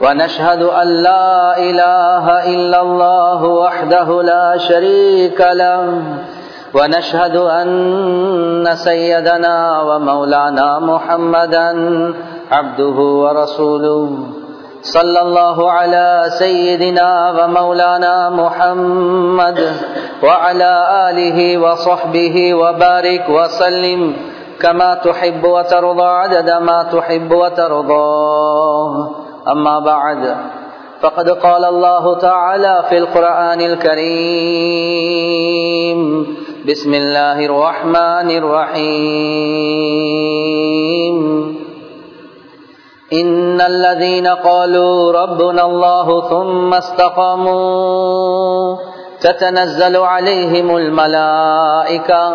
ونشهد أن لا إله إلا الله وحده لا شريك له. ونشهد أن سيدنا ومولانا محمدا عبده ورسوله. صلى الله على سيدنا ومولانا محمد وعلى آله وصحبه وبارك وسلم. كما تحب وترضى عدد ما تحب وترضى. أما بعد فقد قال الله تعالى في القرآن الكريم بسم الله الرحمن الرحيم. إن الذين قالوا ربنا الله ثم استقاموا تتنزل عليهم الملائكة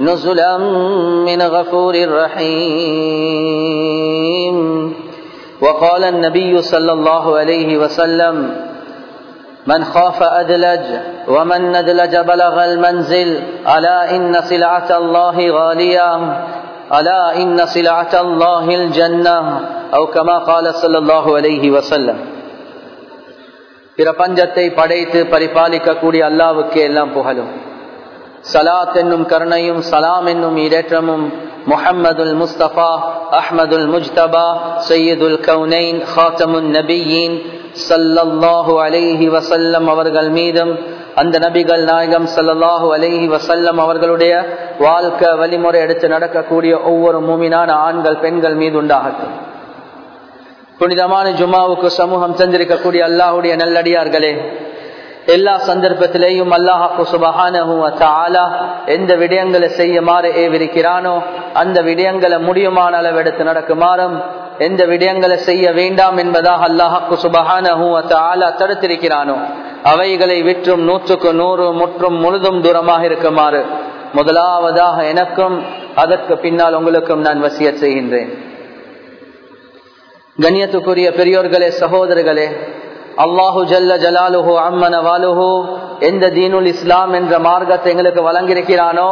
نزلا من غفور رحيم وقال النبي صلى الله عليه وسلم من خاف أدلج ومن ندلج بلغ المنزل ألا إن سلعة الله غالية ألا إن سلعة الله الجنة أو كما قال صلى الله عليه وسلم பிரபஞ்சத்தை படைத்து பரிபாலிக்கக்கூடிய அல்லாவுக்கு எல்லாம் புகழும் சலாத் என்னும் கருணையும் சலாம் என்னும் இடேற்றமும் முஹம்மதுல் முஸ்தபா அஹ்மதுல் முஜ்தபா சையதுல் கவுனைன் ஹாத்தமுன் நபியின் சல்லல்லாஹு அலைஹி வசல்லம் அவர்கள் மீதும் அந்த நபிகள் நாயகம் சல்லல்லாஹு அலைஹி வசல்லம் அவர்களுடைய வாழ்க்கை வழிமுறை எடுத்து நடக்கக்கூடிய ஒவ்வொரு மூமினான ஆண்கள் பெண்கள் மீது உண்டாகட்டும். புனிதமான ஜுமாவுக்கு சமூகம் தந்திருக்கக்கூடிய அல்லாஹுடைய நல்லடியார்களே எல்லா சந்தர்ப்பத்திலேயும் அல்லாஹாக்கு சுபஹானா எந்த விடயங்களை செய்யுமாறு ஏவிருக்கிறானோ அந்த விடயங்களை முடியுமான அளவெடுத்து நடக்குமாறும் எந்த விடயங்களை செய்ய வேண்டாம் என்பதாக அல்லாஹாக்கு சுபஹானா தடுத்திருக்கிறானோ அவைகளை விற்றும் நூற்றுக்கு நூறு முற்றும் முழுதும் தூரமாக இருக்குமாறு. முதலாவதாக எனக்கும் அதற்கு பின்னால் உங்களுக்கும் நான் வசிய செய்கின்றேன். கண்ணியத்துக்குரிய பெரியோர்களே சகோதரர்களே அல்லாஹு ஜல்ல ஜலாலுஹு அம்மன வாலுஹு எந்த தீனுல் இஸ்லாம் என்ற மார்க்கத்தை எங்களுக்கு வழங்கியிருக்கிறானோ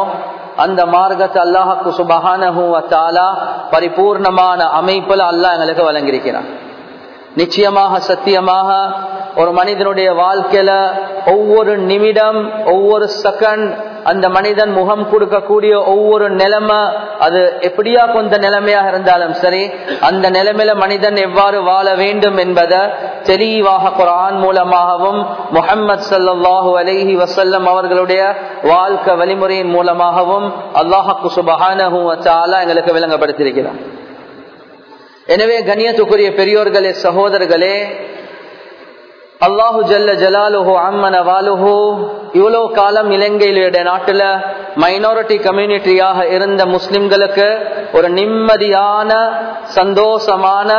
அந்த மார்க்கத்தை அல்லாஹுக்கு சுபஹானஹு அத்தாலா பரிபூர்ணமான அமைப்புல அல்லாஹ் எங்களுக்கு வழங்கியிருக்கிறான். நிச்சயமாக சத்தியமாக ஒரு மனிதனுடைய வாழ்க்கையில ஒவ்வொரு நிமிடம் ஒவ்வொரு செகண்ட் அந்த மனிதன் முகம் கொடுக்கக்கூடிய ஒவ்வொரு நிலைமை அது எப்படியா கொண்ட நிலைமையாக இருந்தாலும் சரி அந்த நிலைமையில மனிதன் எவ்வாறு வாழ வேண்டும் என்பதை தெளிவாக குரான் மூலமாகவும் முகம்மது சல்லாஹூ அலஹி வசல்லம் அவர்களுடைய வாழ்க்கை வழிமுறையின் மூலமாகவும் அல்லாஹாக்கு சுபஹானஹூ எங்களுக்கு விளங்கப்படுத்தியிருக்கிறார். எனவே கண்ணியத்துக்குரிய பெரியோர்களே சகோதரர்களே அல்லாஹு ஜல்ல ஜலாலுஹோ அம்மன வாலுஹோ. இவ்வளோ காலம் இலங்கையிலுடைய நாட்டுல மைனாரிட்டி கம்யூனிட்டியாக இருந்த முஸ்லிம்களுக்கு ஒரு நிம்மதியான சந்தோஷமான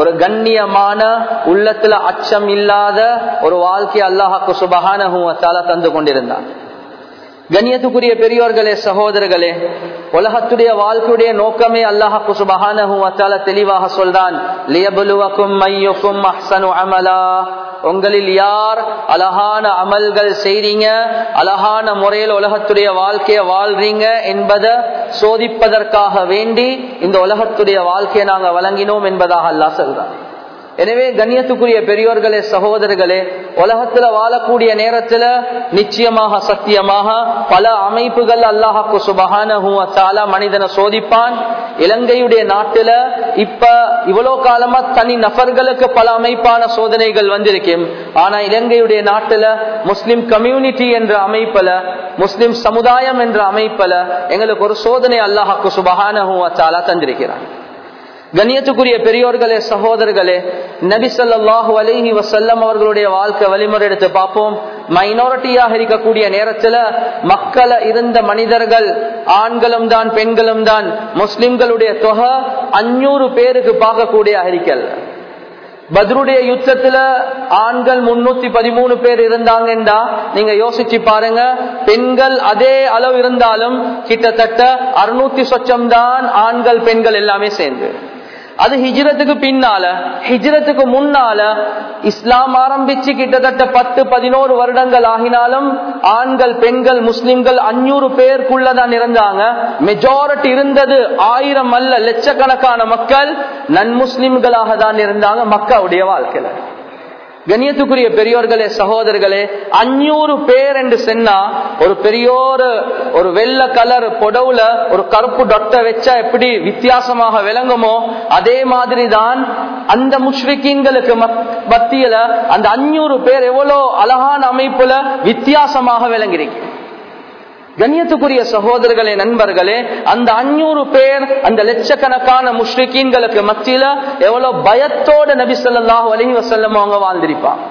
ஒரு கண்ணியமான உள்ளத்துல அச்சம் இல்லாத ஒரு வாழ்க்கை அல்லாஹாக்கு சுபகான தந்து கொண்டிருந்தான். கண்ணியத்துக்குரிய பெரியோர்களே சகோதரர்களே உலகத்துடைய வாழ்க்கையுடைய நோக்கமே அல்லாஹாக்கு சுபகான தெளிவாக சொல்றான் உங்களில் யார் அழகான அமல்கள் செய்றீங்க அழகான முறையில் உலகத்துடைய வாழ்க்கைய வாழ்றீங்க என்பதை சோதிப்பதற்காக வேண்டி இந்த உலகத்துடைய வாழ்க்கையை நாங்கள் வழங்கினோம் என்பதாக அல்லாஹ் சொல்றான். எனவே கண்ணியத்துக்குரிய பெரியோர்களே சகோதரர்களே உலகத்துல வாழக்கூடிய நேரத்துல நிச்சயமாக சத்தியமாக பல அமைப்புகள் அல்லாஹாக்கு சுபகான மனிதனை சோதிப்பான். இலங்கையுடைய நாட்டுல இப்ப இவ்வளவு காலமா தனி நபர்களுக்கு பல அமைப்பான சோதனைகள் வந்திருக்கும். ஆனா இலங்கையுடைய நாட்டுல முஸ்லிம் கம்யூனிட்டி என்ற அமைப்புல முஸ்லிம் சமுதாயம் என்ற அமைப்புல எங்களுக்கு ஒரு சோதனை அல்லாஹாக்கு சுபகான தந்திருக்கிறான். கண்ணியத்துக்குரிய பெரியோர்களே சகோதரர்களே நபி சொல்லாஹு அலிஹி வசல்லம் அவர்களுடைய வாழ்க்கை வழிமுறை எடுத்து பார்ப்போம். மைனாரிட்டியாக இருக்கக்கூடிய நேரத்துல மக்கள இருந்த மனிதர்கள் ஆண்களும் தான் பெண்களும் தான் முஸ்லிம்களுடைய தொகை அஞ்சூறு பேருக்கு பார்க்கக்கூடிய அறிக்கல் பத்ருடைய யுத்தத்துல ஆண்கள் முன்னூத்தி பதிமூணு பேர் இருந்தாங்கன்றா நீங்க யோசிச்சு பாருங்க. பெண்கள் அதே அளவு இருந்தாலும் கிட்டத்தட்ட அறுநூத்தி சொச்சம் தான் ஆண்கள் பெண்கள் எல்லாமே சேர்ந்து. அது ஹிஜ்ரத்துக்கு பின்னால ஹிஜ்ரத்துக்கு முன்னால இஸ்லாம் ஆரம்பிச்சு கிட்டத்தட்ட பத்து பதினோரு வருடங்கள் ஆகினாலும் ஆண்கள் பெண்கள் முஸ்லிம்கள் அஞ்சூறு பேருக்குள்ளதான் இருந்தாங்க மெஜாரிட்டி இருந்தது ஆயிரம் அல்ல லட்சக்கணக்கான மக்கள் நன் முஸ்லிம்களாக தான் இருந்தாங்க மக்காவுடைய வாழ்க்கையில. கண்ணியத்துக்குரிய பெரியோர்களே சகோதரர்களே அஞ்சூறு பேர் என்று சொன்னா ஒரு பெரியோரு ஒரு வெள்ள கலர் பொடவுல ஒரு கருப்பு டொட்டை வச்சா எப்படி வித்தியாசமாக விளங்குமோ அதே மாதிரி தான் அந்த முஷ்ரிக்கீன்களுக்கு மத்தியில அந்த அஞ்சூறு பேர் எவ்வளோ அழகான அமைப்புல வித்தியாசமாக விளங்கிருக்கு கண்ணியத்துக்குரிய சகோதரர்களே நண்பர்களே அந்த அஞ்சூறு பேர் அந்த லட்சக்கணக்கான முஷ்ரிக்கீன்களுக்கு மத்தியில எவ்வளவு பயத்தோட நபி சொல்லாஹு அலஹி வசல்லம் அவங்க வாழ்ந்திருப்பாங்க.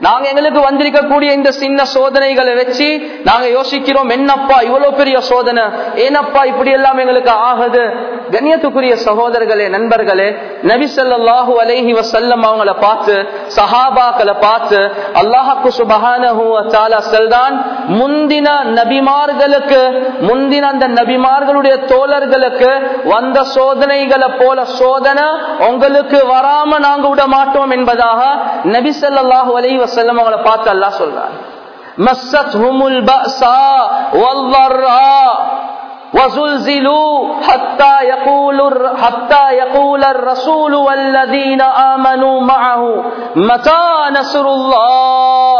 நாங்க எங்களுக்கு வந்திருக்கக்கூடிய இந்த சின்ன சோதனைகளை வச்சு நாங்க யோசிக்கிறோம் என்னப்பா இவ்வளவு பெரிய சோதனை? ஏனப்பா இப்படி எல்லாம் எங்களுக்கு ஆகுது? கண்ணியத்துக்குரிய சகோதரர்களே நண்பர்களே நபி அலேஹி வசல்லம் அவங்கள பார்த்து சஹாபாக்களை பார்த்து அல்லாஹாக்கு சுபகான செல்தான். முந்தின நபிமார்களுக்கு முந்தின அந்த நபிமார்களுடைய தோழர்களுக்கு வந்த சோதனைகளை போல சோதனை உங்களுக்கு வராம நாங்க விட மாட்டோம் என்பதாக நபிசல்லாஹு சொல்லாஹு வசல்லம் அவங்களை பார்த்து அல்லா சொல்றார் مستهم البأساء والضراء وزلزلوا حتى يقول حتى يقول الرسول والذين آمنوا معه متى نصر الله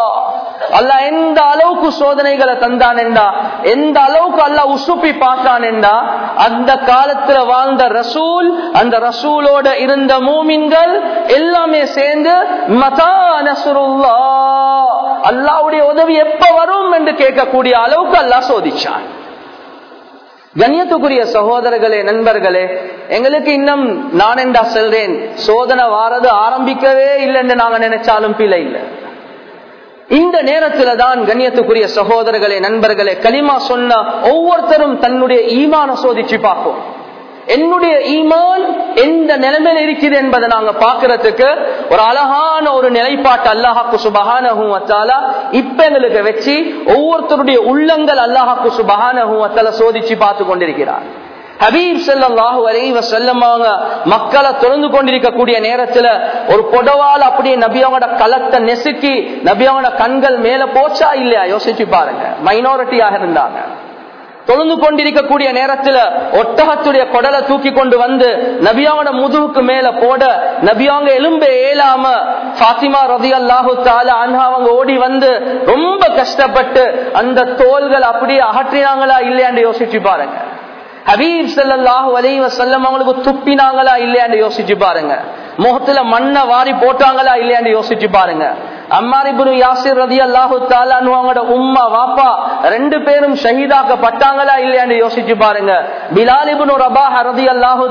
அல்ல எந்த அளவுக்கு சோதனைகளை தந்தான் என்றா எந்த அளவுக்கு அல்ல உசுப்பி பார்த்தான் என்றா அந்த காலத்துல வாழ்ந்த ரசூல் அந்த ரசூலோட இருந்த மூமின்கள் எல்லாமே சேர்ந்து மதா நசுருல்லா அல்லாவுடைய உதவி எப்ப வரும் என்று கேட்கக்கூடிய அளவுக்கு அல்லா சோதிச்சான். கண்ணியத்துக்குரிய சகோதரர்களே நண்பர்களே எங்களுக்கு இன்னும் நான் என்றா செல்றேன். சோதனை வாரது ஆரம்பிக்கவே இல்லைன்னு நாங்க நினைச்சாலும் பிழை இல்லை. இந்த நேரத்துல தான் கண்ணியத்துக்குரிய சகோதரர்களே நண்பர்களே களிமா சொன்ன ஒவ்வொருத்தரும் தன்னுடைய ஈமான சோதிச்சு பார்ப்போம். என்னுடைய ஈமான் எந்த நிலைமையில இருக்குது என்பதை நாங்க பாக்குறதுக்கு ஒரு அழகான ஒரு நிலைப்பாட்டு அல்லாஹாக்கு சுபகானகும் வச்சால இப்ப எங்களுக்கு வச்சு ஒவ்வொருத்தருடைய உள்ளங்கள் அல்லாஹாக்கு சுபகானகும் வச்சால சோதிச்சு பார்த்து கொண்டிருக்கிறார். ஹபீப் செல்லாஹு அலைவ செல்லமாங்க மக்களை தொடர்ந்து கொண்டிருக்கக்கூடிய நேரத்துல ஒரு புடவால் அப்படியே நபியாவோட களத்தை நெசுக்கி நபியாவோட கண்கள் மேல போச்சா இல்லையா? யோசிச்சு பாருங்க. மைனாரிட்டியாக இருந்தாங்க. தொழுந்து கொண்டிருக்கக்கூடிய நேரத்துல ஒட்டகத்துடைய கொடலை தூக்கி கொண்டு வந்து நபியாவோட முதுகுக்கு மேல போட நபியாங்க எலும்பு ஏலாம பாத்திமா ரதி அல்லாஹு அன்ஹா அவங்க ஓடி வந்து ரொம்ப கஷ்டப்பட்டு அந்த தோள்கள் அப்படியே அகற்றினாங்களா இல்லையான்னு யோசிச்சு பாருங்க. ஹபீப் செல்லாஹு அலைவ செல்லம் அவங்களுக்கு துப்பினாங்களா இல்லையான்னு யோசிச்சு பாருங்க. முகத்துல மண்ணை வாரி போட்டாங்களா இல்லையான்னு யோசிச்சு பாருங்க. அம்மாரிபுரு யாசிர் ரதி அல்லாஹு அவங்களோட உம்மா வாப்பா ரெண்டு பேரும் ஷஹீதாக்கப்பட்டாங்களா இல்லையான்னு யோசிச்சு பாருங்க. பிலாலிபுனு ரபா ரதி அல்லாஹு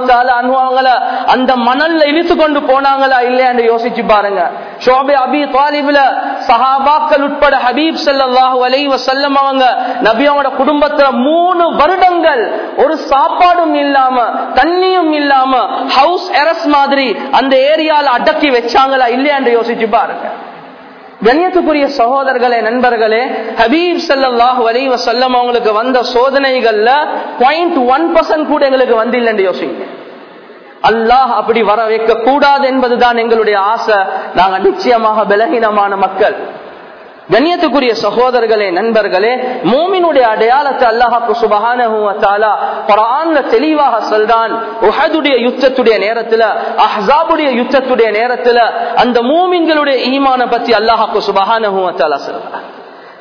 அவங்கள அந்த மணல்ல இழுத்து கொண்டு போனாங்களா இல்லையான்னு யோசிச்சு பாருங்க. ஷோபே அபி தாலிபுல சஹாபாக்கள் உட்பட ஹபீப் சல்லாஹூ அலை வசல்லம் அவங்க நபியாவோட குடும்பத்துல மூணு வருடங்கள் ஒரு சாப்பாடும் இல்லாம தண்ணியும் இல்லாம ஹவுஸ் எரஸ் மாதிரி அந்த ஏரியால அடக்கி வச்சாங்களா இல்லையான்னு யோசிச்சு பாருங்க. கண்ணியத்துக்குரிய சகோதரர்களே நண்பர்களே ஹபீப் சல்லாஹ் அலி வசல்லம் அவங்களுக்கு வந்த சோதனைகள்ல பாயிண்ட் ஒன் பர்சன்ட் கூட எங்களுக்கு வந்து இல்லைன்னு யோசிங்க. அல்லாஹ் அப்படி வர வைக்க கூடாது என்பதுதான் எங்களுடைய ஆசை. நாங்க நிச்சயமாக பலகீனமான மக்கள். கண்ணியத்துக்குரிய சகோதரர்களே நண்பர்களே மோமினுடைய அடையாளத்தை அல்லாஹாக்கு சுபகானா பரான்ல தெளிவாக சொல்றான். உஹதுடைய யுத்தத்துடைய நேரத்துல அஹாபுடைய யுத்தத்துடைய நேரத்துல அந்த மூமின்களுடைய ஈமான பத்தி அல்லாஹாக்கு சுபகானா சொல்றான்.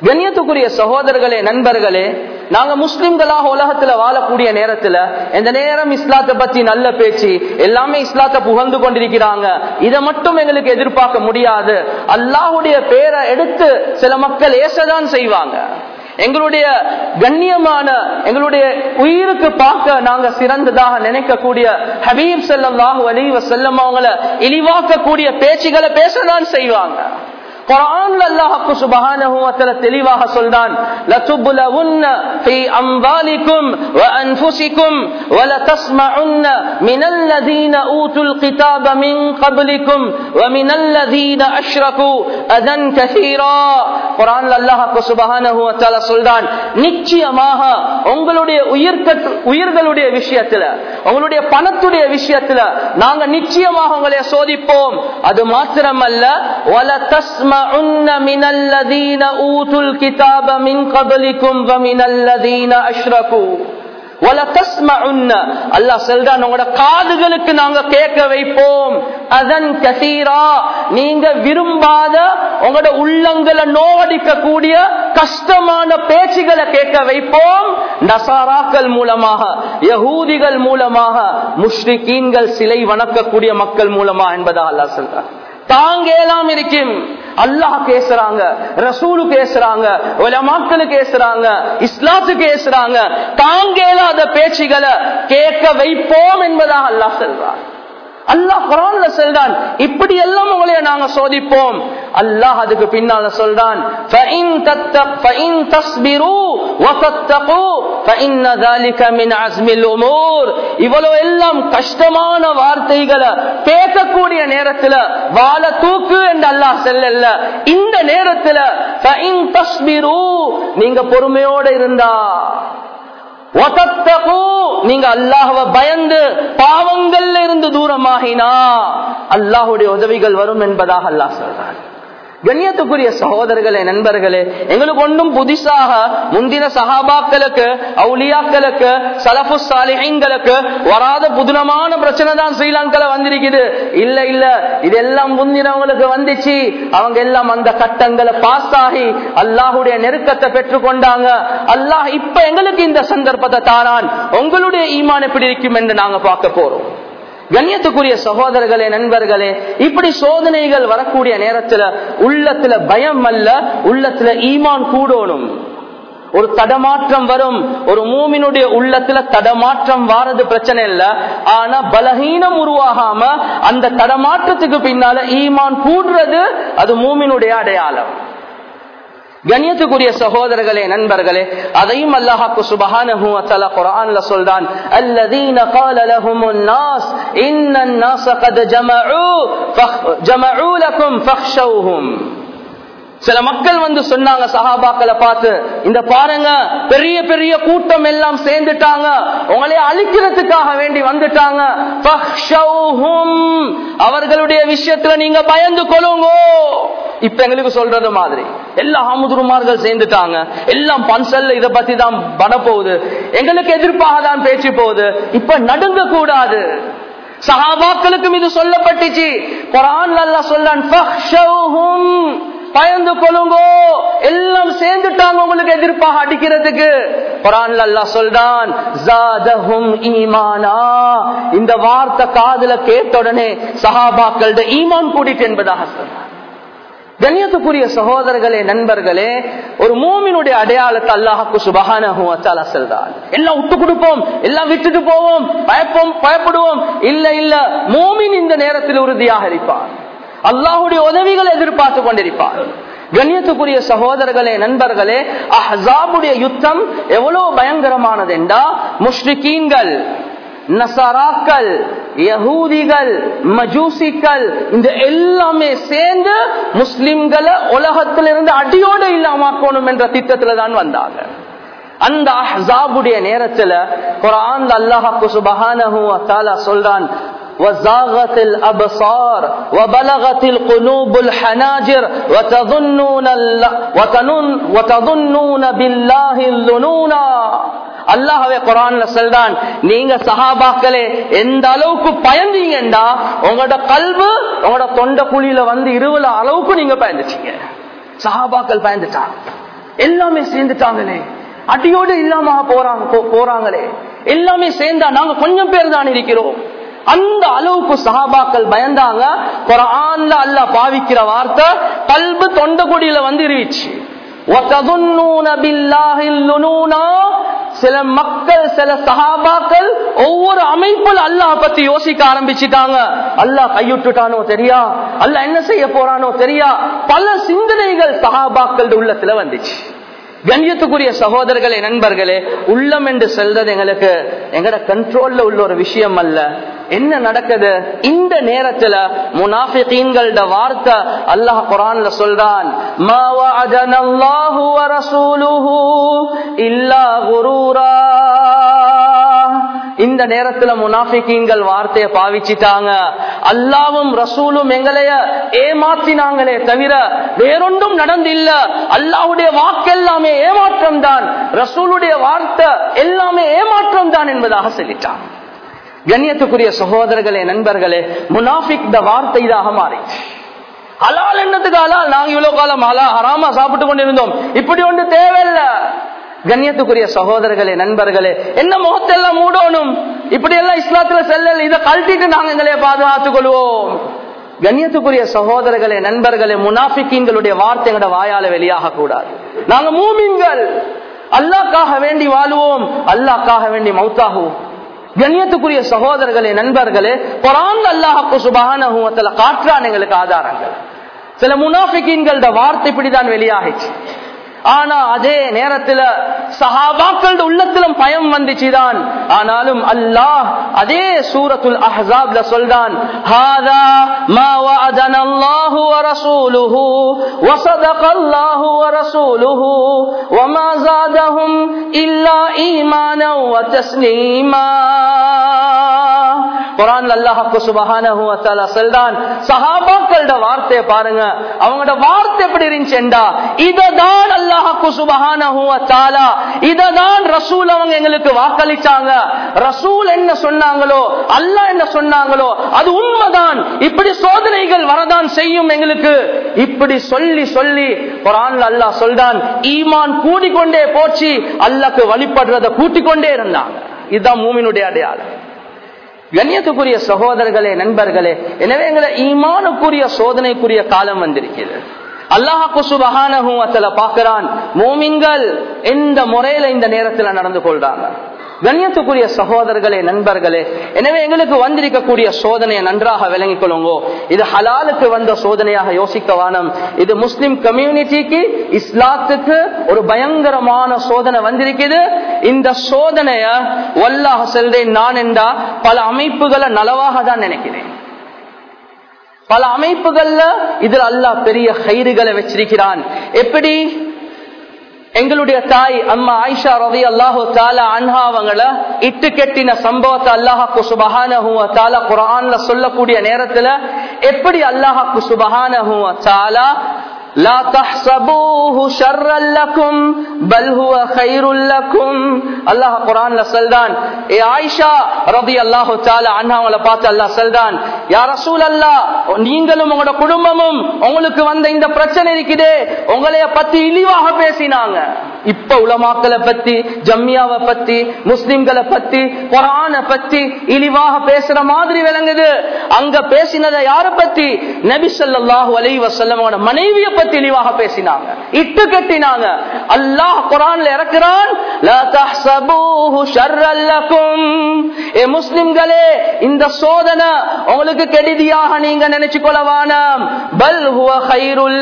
கண்ணியத்துக்குரிய சகோதரர்களே நண்பர்களே நாங்க முஸ்லிம்களாக உலகத்துல வாழக்கூடிய நேரத்துல எந்த நேரம் இஸ்லாத்தை பத்தி நல்ல பேச்சு எல்லாமே இஸ்லாத்தை புகழ்ந்து கொண்டிருக்கிறாங்க. இதை மட்டும் எங்களுக்கு எதிர்பார்க்க முடியாது. அல்லாஹுடைய பேரை எடுத்து சில மக்கள் ஏசதான் செய்வாங்க. எங்களுடைய கண்ணியமான எங்களுடைய உயிருக்கு பார்க்க நாங்க சிறந்ததாக நினைக்கக்கூடிய ஹபீப் செல்லம் அலி வசல்லம் அவங்கள இழிவாக்கக்கூடிய பேச்சுகளை பேசதான் செய்வாங்க. குரான்ல அல்லாஹ்வுக்கு சுப்ஹானஹு வ தஆலா தெளிவாக சொல்றான் லதுப்லவுன்ன ஃபீ அம்வாலிக்கும் வ அன்ஃபுசிக்கும் வ லதஸ்மஉன்ன மினல் லதீன ஊதுல் கிதாப மின் கப்லிக்கும் வ மினல் லதீன அஷ்ரகு அதன் கஸீரா குரான்ல அல்லாஹ்வுக்கு சுப்ஹானஹு வ தஆலா சொல்றான் நிச்சயமாக உங்களுடைய உயிர்கற்று உயிர்களுடைய விஷயத்துல உங்களுடைய பணத்துடைய விஷயத்துல நாங்க நிச்சயமாக உங்களை சோதிப்போம் அது மாத்திரமல்ல வல தஸ்ம تسمعن من الذين أوتوا الكتاب من قبلكم ومن الذين أشركوا அல்லாஹ் சொல்றான் உங்களோட காதுகளுக்கு நாங்க கேட்க வைப்போம் அதன் கசீரா நீங்க விரும்பாத உங்களோட உள்ளங்களை நோவடிக்க கூடிய கஷ்டமான பேச்சுகளை கேட்க வைப்போம் நசாராக்கள் மூலமாக யகூதிகள் மூலமாக முஷ்ரிகீன்கள் சிலை வணக்கக்கூடிய மக்கள் மூலமா என்பதா அல்லாஹ் சொல்றான் தாங்கேலாம் இருக்கும் அல்லாஹ் பேசுறாங்க ரசூலு பேசுறாங்க உலமாக்களு பேசுறாங்க இஸ்லாத்து பேசுறாங்க தாங்கேலாத பேச்சுகளை கேட்க வைப்போம் என்பதாக அல்லாஹ் சொல்றான். அல்லாஹ் குரான்ல செல்றான் இப்படி எல்லாம் உங்களை நாங்க சோதிப்போம். அல்லாஹ் அதுக்கு பின்னால சொல்றான் இவ்வளவு எல்லாம் கஷ்டமான வார்த்தைகளை பேசக்கூடிய நேரத்துல வாழ தூக்கு என்று அல்லாஹ் செல்லல்ல இந்த நேரத்துல நீங்க பொறுமையோட இருந்தா. நீங்க அல்லாஹுவ பயந்து பாவங்கள்ல இருந்து தூரமாகினா அல்லாஹுடைய உதவிகள் வரும் என்பதாக அல்லாஹ் சொல்றான். கண்ணியத்துக்குரிய சகோதரர்களே நண்பர்களே எங்களுக்கு ஒன்றும் புதுசாக முந்தின சகாபாக்களுக்கு அவுலியாக்களுக்கு சலபு சாலிஹங்களுக்கு வராத புதுனமான பிரச்சனை தான் ஸ்ரீலங்கால வந்திருக்குது. இல்ல இல்ல இதெல்லாம் முந்தினவங்களுக்கு வந்துச்சு. அவங்க எல்லாம் அந்த கட்டங்களை பாஸ் ஆகி அல்லாஹுடைய நெருக்கத்தை பெற்றுக்கொண்டாங்க. அல்லாஹ் இப்ப எங்களுக்கு இந்த சந்தர்ப்பத்தை தாரான். உங்களுடைய ஈமான் எப்படி இருக்கும் என்று நாங்க பார்க்க போறோம். கண்ணியத்துக்குரிய சகோதரர்களே நண்பர்களே இப்படி சோதனைகள் வரக்கூடிய நேரத்துல உள்ளத்துல பயம் அல்ல உள்ளத்துல ஈமான் கூடணும். ஒரு தடமாற்றம் வரும். ஒரு மூமினுடைய உள்ளத்துல தடமாற்றம் வாரது பிரச்சனை இல்ல. ஆனா பலகீனம் உருவாகாம அந்த தடமாற்றத்துக்கு பின்னால ஈமான் கூடுறது அது மூமினுடைய அடையாளம். கண்ணியத்துக்குரிய சகோதரர்களே நண்பர்களே அதையும் அல்லாஹாக்கு சுபஹானஹு வதஆலா குர்ஆன்ல சொல்றான் அல்லதீன قال لهم الناس ان الناس قد جمعوا جمعوا لكم فاخشوهم சில மக்கள் வந்து சொன்னாங்க சஹாபாக்களை பார்த்து இந்த பாருங்க பெரிய பெரிய கூட்டம் எல்லாம் சேர்ந்துட்டாங்க உங்களை அழிக்கிறதுக்காக வேண்டி வந்துட்டாங்க அவர்களுடைய விஷயத்துல நீங்க பயந்து கொள்ளுங்க இப்ப எங்களுக்கு சொல்றது மாதிரி. எல்லா ஆமுதுருமார்கள் சேர்ந்துட்டாங்க. எல்லாம் பன்சல்ல இத பத்தி தான் பட போகுது எங்களுக்கு எதிர்ப்பாக தான் பேச்சு போகுது. இப்ப நடுங்க கூடாது சகாபாக்களுக்கும் இது சொல்லப்பட்டுச்சு குரான் நல்லா சொல்லான் பயந்து கொள்ளுங்கோ. எல்லாம் சேர்ந்துட்டாங்க உங்களுக்கு எதிர்ப்பாக அடிக்கிறதுக்கு. குரான்ல நல்லா சொல்றான் ஈமானா. இந்த வார்த்தை காதுல கேட்ட உடனே சஹாபாக்களோட ஈமான் கூடிட்டு என்பதாக சொல்றான். கண்ணியத்துக்குரிய சகோதரர்களே நண்பர்களே ஒரு மூமினுடைய அடையாளத்தை அல்லாஹாக்கு சுபகான செல்றான் எல்லாம் விட்டு கொடுப்போம் எல்லாம் விட்டுட்டு போவோம் பயப்போம் பயப்படுவோம். இல்ல இல்ல மூமின் இந்த நேரத்தில் உறுதியாக இருப்பார். அல்லாஹுடைய உதவிகளை எதிர்பார்த்து கொண்டிருப்பார். கண்ணியத்துக்குரிய சகோதரர்களே நண்பர்களே அஹாபுடைய யுத்தம் எவ்வளவு பயங்கரமானது என்றா முஷ்ரிகீன்கள் நசராக்கள் யகூதிகள் மஜூசிக்கள் இந்த எல்லாமே சேர்ந்து முஸ்லிம்களை உலகத்திலிருந்து அடியோடு இல்லாமக்கணும் என்ற திட்டத்துல தான் வந்தாங்க அந்த அஹாபுடைய நேரத்துல குரான் அல்லாஹாக்கு சுபஹானஹு சொல்றான் وزاغت الأبصار وبلغت القلوب الحناجر وتظنون, وتنون وتظنون بالله الظنونا அல்லாஹவே குரான்ல சொல்றான் நீங்க சஹாபாக்களே எந்த அளவுக்கு பயந்தீங்கண்டா உங்களோட கல்வு உங்களோட தொண்ட குழியில வந்து இருவல அளவுக்கு நீங்க பயந்துட்டீங்க. சஹாபாக்கள் பயந்துட்டாங்க. எல்லாமே சேர்ந்துட்டாங்களே. அடியோடு இல்லாம போறாங்க போறாங்களே. எல்லாமே சேர்ந்தா நாங்க கொஞ்சம் பேர் தான் இருக்கிறோம். அந்த அளவுக்கு சஹாபாக்கள் பயந்தாங்க. குரான்ல அல்ல பாவிக்கிற வார்த்தை கல்பு தொண்ட கொடியில வந்து இருவிச்சு. சில மக்கள் சில சகாபாக்கள் ஒவ்வொரு அமைப்புல அல்லாஹ் பத்தி யோசிக்க ஆரம்பிச்சுட்டாங்க. அல்லாஹ் கையுட்டுட்டானோ தெரியா? அல்லாஹ் என்ன செய்ய போறானோ தெரியா? பல சிந்தனைகள் சகாபாக்கள் உள்ளத்துல வந்துச்சு. கண்ணியத்துக்குரிய சகோதரர்களே நண்பர்களே உள்ளம் என்று செல்றது எங்களுக்கு எங்கட கண்ட்ரோல்ல உள்ள ஒரு விஷயம் அல்ல. என்ன நடக்குது? இந்த நேரத்துல முனாஃபிகீன்களோட வார்த்தை அல்லாஹ் குரான்ல சொல்றான் மா வஅதன அல்லாஹு வ ரசூலுஹு இல்லா குரூரா. இந்த நேரத்துல முனாஃபிகீன்கள் வார்த்தையை பாவிச்சிட்டாங்க. அல்லாவும் ரசூலும் எங்களைய ஏமாத்தினாங்களே தவிர வேறொன்றும் நடந்து இல்ல அல்லாவுடைய வாக்கெல்லாமே ஏமாற்றம் தான் ரசூலுடைய வார்த்தை எல்லாமே ஏமாற்றம் தான் என்பதாக சொல்லிட்டான். கண்ணியத்துக்குரிய சகோதரர்களே நண்பர்களே முனாஃபிக் த வார்த்தை இதாக மாறிச்சு அலால் என்னத்துக்கு அலால் நாங்க இவ்வளவு காலம் அலா ஹராமா சாப்பிட்டு கொண்டிருந்தோம். இப்படி ஒன்று தேவையில்ல. கண்ணியத்துக்குரிய சகோதரர்களே நண்பர்களே என்ன முகத்தெல்லாம் மூடணும்? இப்படி எல்லாம் இஸ்லாத்துல செல்லல் இதை கழட்டிட்டு நாங்க எங்களை பாதுகாத்துக் கொள்வோம். கண்ணியத்துக்குரிய சகோதரர்களே நண்பர்களே முனாபிக்கிங்களுடைய வார்த்தை எங்களோட வாயால வெளியாக கூடாது. நாங்க மூமின்கள். அல்லாக்காக வேண்டி வாழுவோம். அல்லாக்காக வேண்டி மௌத்தாகுவோம். கண்ணியத்துக்குரிய சகோதரர்களே நண்பர்களே குரான் அல்லாஹாக்கு சுபான காற்றான் எங்களுக்கு ஆதாரங்கள். சில முனாஃபிக்கின்களோட வார்த்தை இப்படிதான் வெளியாகிச்சு. ஆனா அதே நேரத்துல சஹாபாக்களோட உள்ளத்திலும் பயம் வந்துச்சுதான் ஆனாலும் அல்லாஹ் அதே சூரத்துல் அஹ்ஸாப்ல சொல்றான் ஹாதா மா வஅதன அல்லாஹு வ ரசூலுஹு வ ஸதக அல்லாஹு வ ரசூலுஹு வ மா ஸாதஹும் இல்லா ஈமானா வ தஸ்லீமா குரான் அல்லாஹ்க்கு சுப்ஹானஹு வ சொல்றான் சஹாபாக்களோட வார்த்தையை பாருங்க. அவங்களோட வார்த்தை எப்படி இருந்துச்சுண்டா? இததான் அல்லாஹ்க்கு சுப்ஹானஹு இததான் ரசூல் அவங்க எங்களுக்கு வாக்களிச்சாங்க. ரசூல் என்ன சொன்னாங்களோ அல்லாஹ் என்ன சொன்னாங்களோ அது உண்மைதான். இப்படி சோதனைகள் வரதான் செய்யும் எங்களுக்கு. இப்படி சொல்லி சொல்லி குரான் அல்லாஹ் சொல்றான் ஈமான் கூடிக்கொண்டே போச்சு அல்லாக்கு வழிபடுறத கூட்டிக்கொண்டே இருந்தாங்க. இதுதான் மூமினுடைய அடையாளம். கண்ணியத்துக்குரிய சகோதரர்களே நண்பர்களே எனவே எங்களை ஈமானுக்குரிய சோதனைக்குரிய காலம் வந்திருக்கிறது. அல்லாஹாக்கு சுபகான பாக்குறான் மோமின்கள் எந்த முறையில இந்த நேரத்துல நடந்து கொள்றாங்க? கண்ணியத்துக்குரிய சகோதரர்களே நண்பர்களே எனவே எங்களுக்கு வந்திருக்கக்கூடிய சோதனையை நன்றாக விளங்கிக் கொள்ளுங்கோ. இது ஹலாலுக்கு வந்த சோதனையாக யோசிக்க வானம். இது முஸ்லிம் கம்யூனிட்டிக்கு இஸ்லாத்துக்கு ஒரு பயங்கரமான சோதனை வந்திருக்குது. இந்த சோதனைய வல்லாக செல்றேன் நான் என்றா பல அமைப்புகளை நலவாக தான் நினைக்கிறேன். பல அமைப்புகள்ல இதில் அல்லாஹ் பெரிய கயிறுகளை வச்சிருக்கிறான். எப்படி? எங்களுடைய தாய் அம்மா ஆயிஷா ரவி அல்லாஹு தாலா அன்ஹா அவங்கள இட்டு கெட்டின சம்பவத்தை அல்லாஹாக்கு சுபஹானஹுவ தாலா குரான்ல சொல்லக்கூடிய நேரத்துல எப்படி அல்லாஹாக்கு சுபஹானஹுவ தாலா لا تحسبوه شرا لكم بل هو خير لكم அல்லாஹ் குர்ஆன்ல சொல்றான் ஏ ஆயிஷா ரலியல்லாஹு தஆலா அன்ஹாவள பார்த்து அல்லாஹ் சொல்றான் யா ரசூலல்லாஹ் நீங்களும் உங்களோட குடும்பமும் உங்களுக்கு வந்த இந்த பிரச்சனை இருக்குதே உங்களைய பத்தி இழிவாக பேசினாங்க இப்ப உலமாக்களை பத்தி ஜம்மியாவை பத்தி முஸ்லிம்களை பத்தி குரான பத்தி இழிவாக பேசுற மாதிரி விளங்குது அங்க பேசினதை யார பத்தி நபி ஸல்லல்லாஹு அலைஹி வஸல்லமோட மனைவியை பத்தி தெளிவாக பேசினாங்க. இட்டு கட்டினாங்க. அல்லாஹ் குரான்ல இறக்குறான் ஏ முஸ்லிம்களே இந்த சோதனை உங்களுக்கு கெடுதியாக நீங்க நினைச்சு கொள்ளவானாம் பல் ஹுவ கைருல்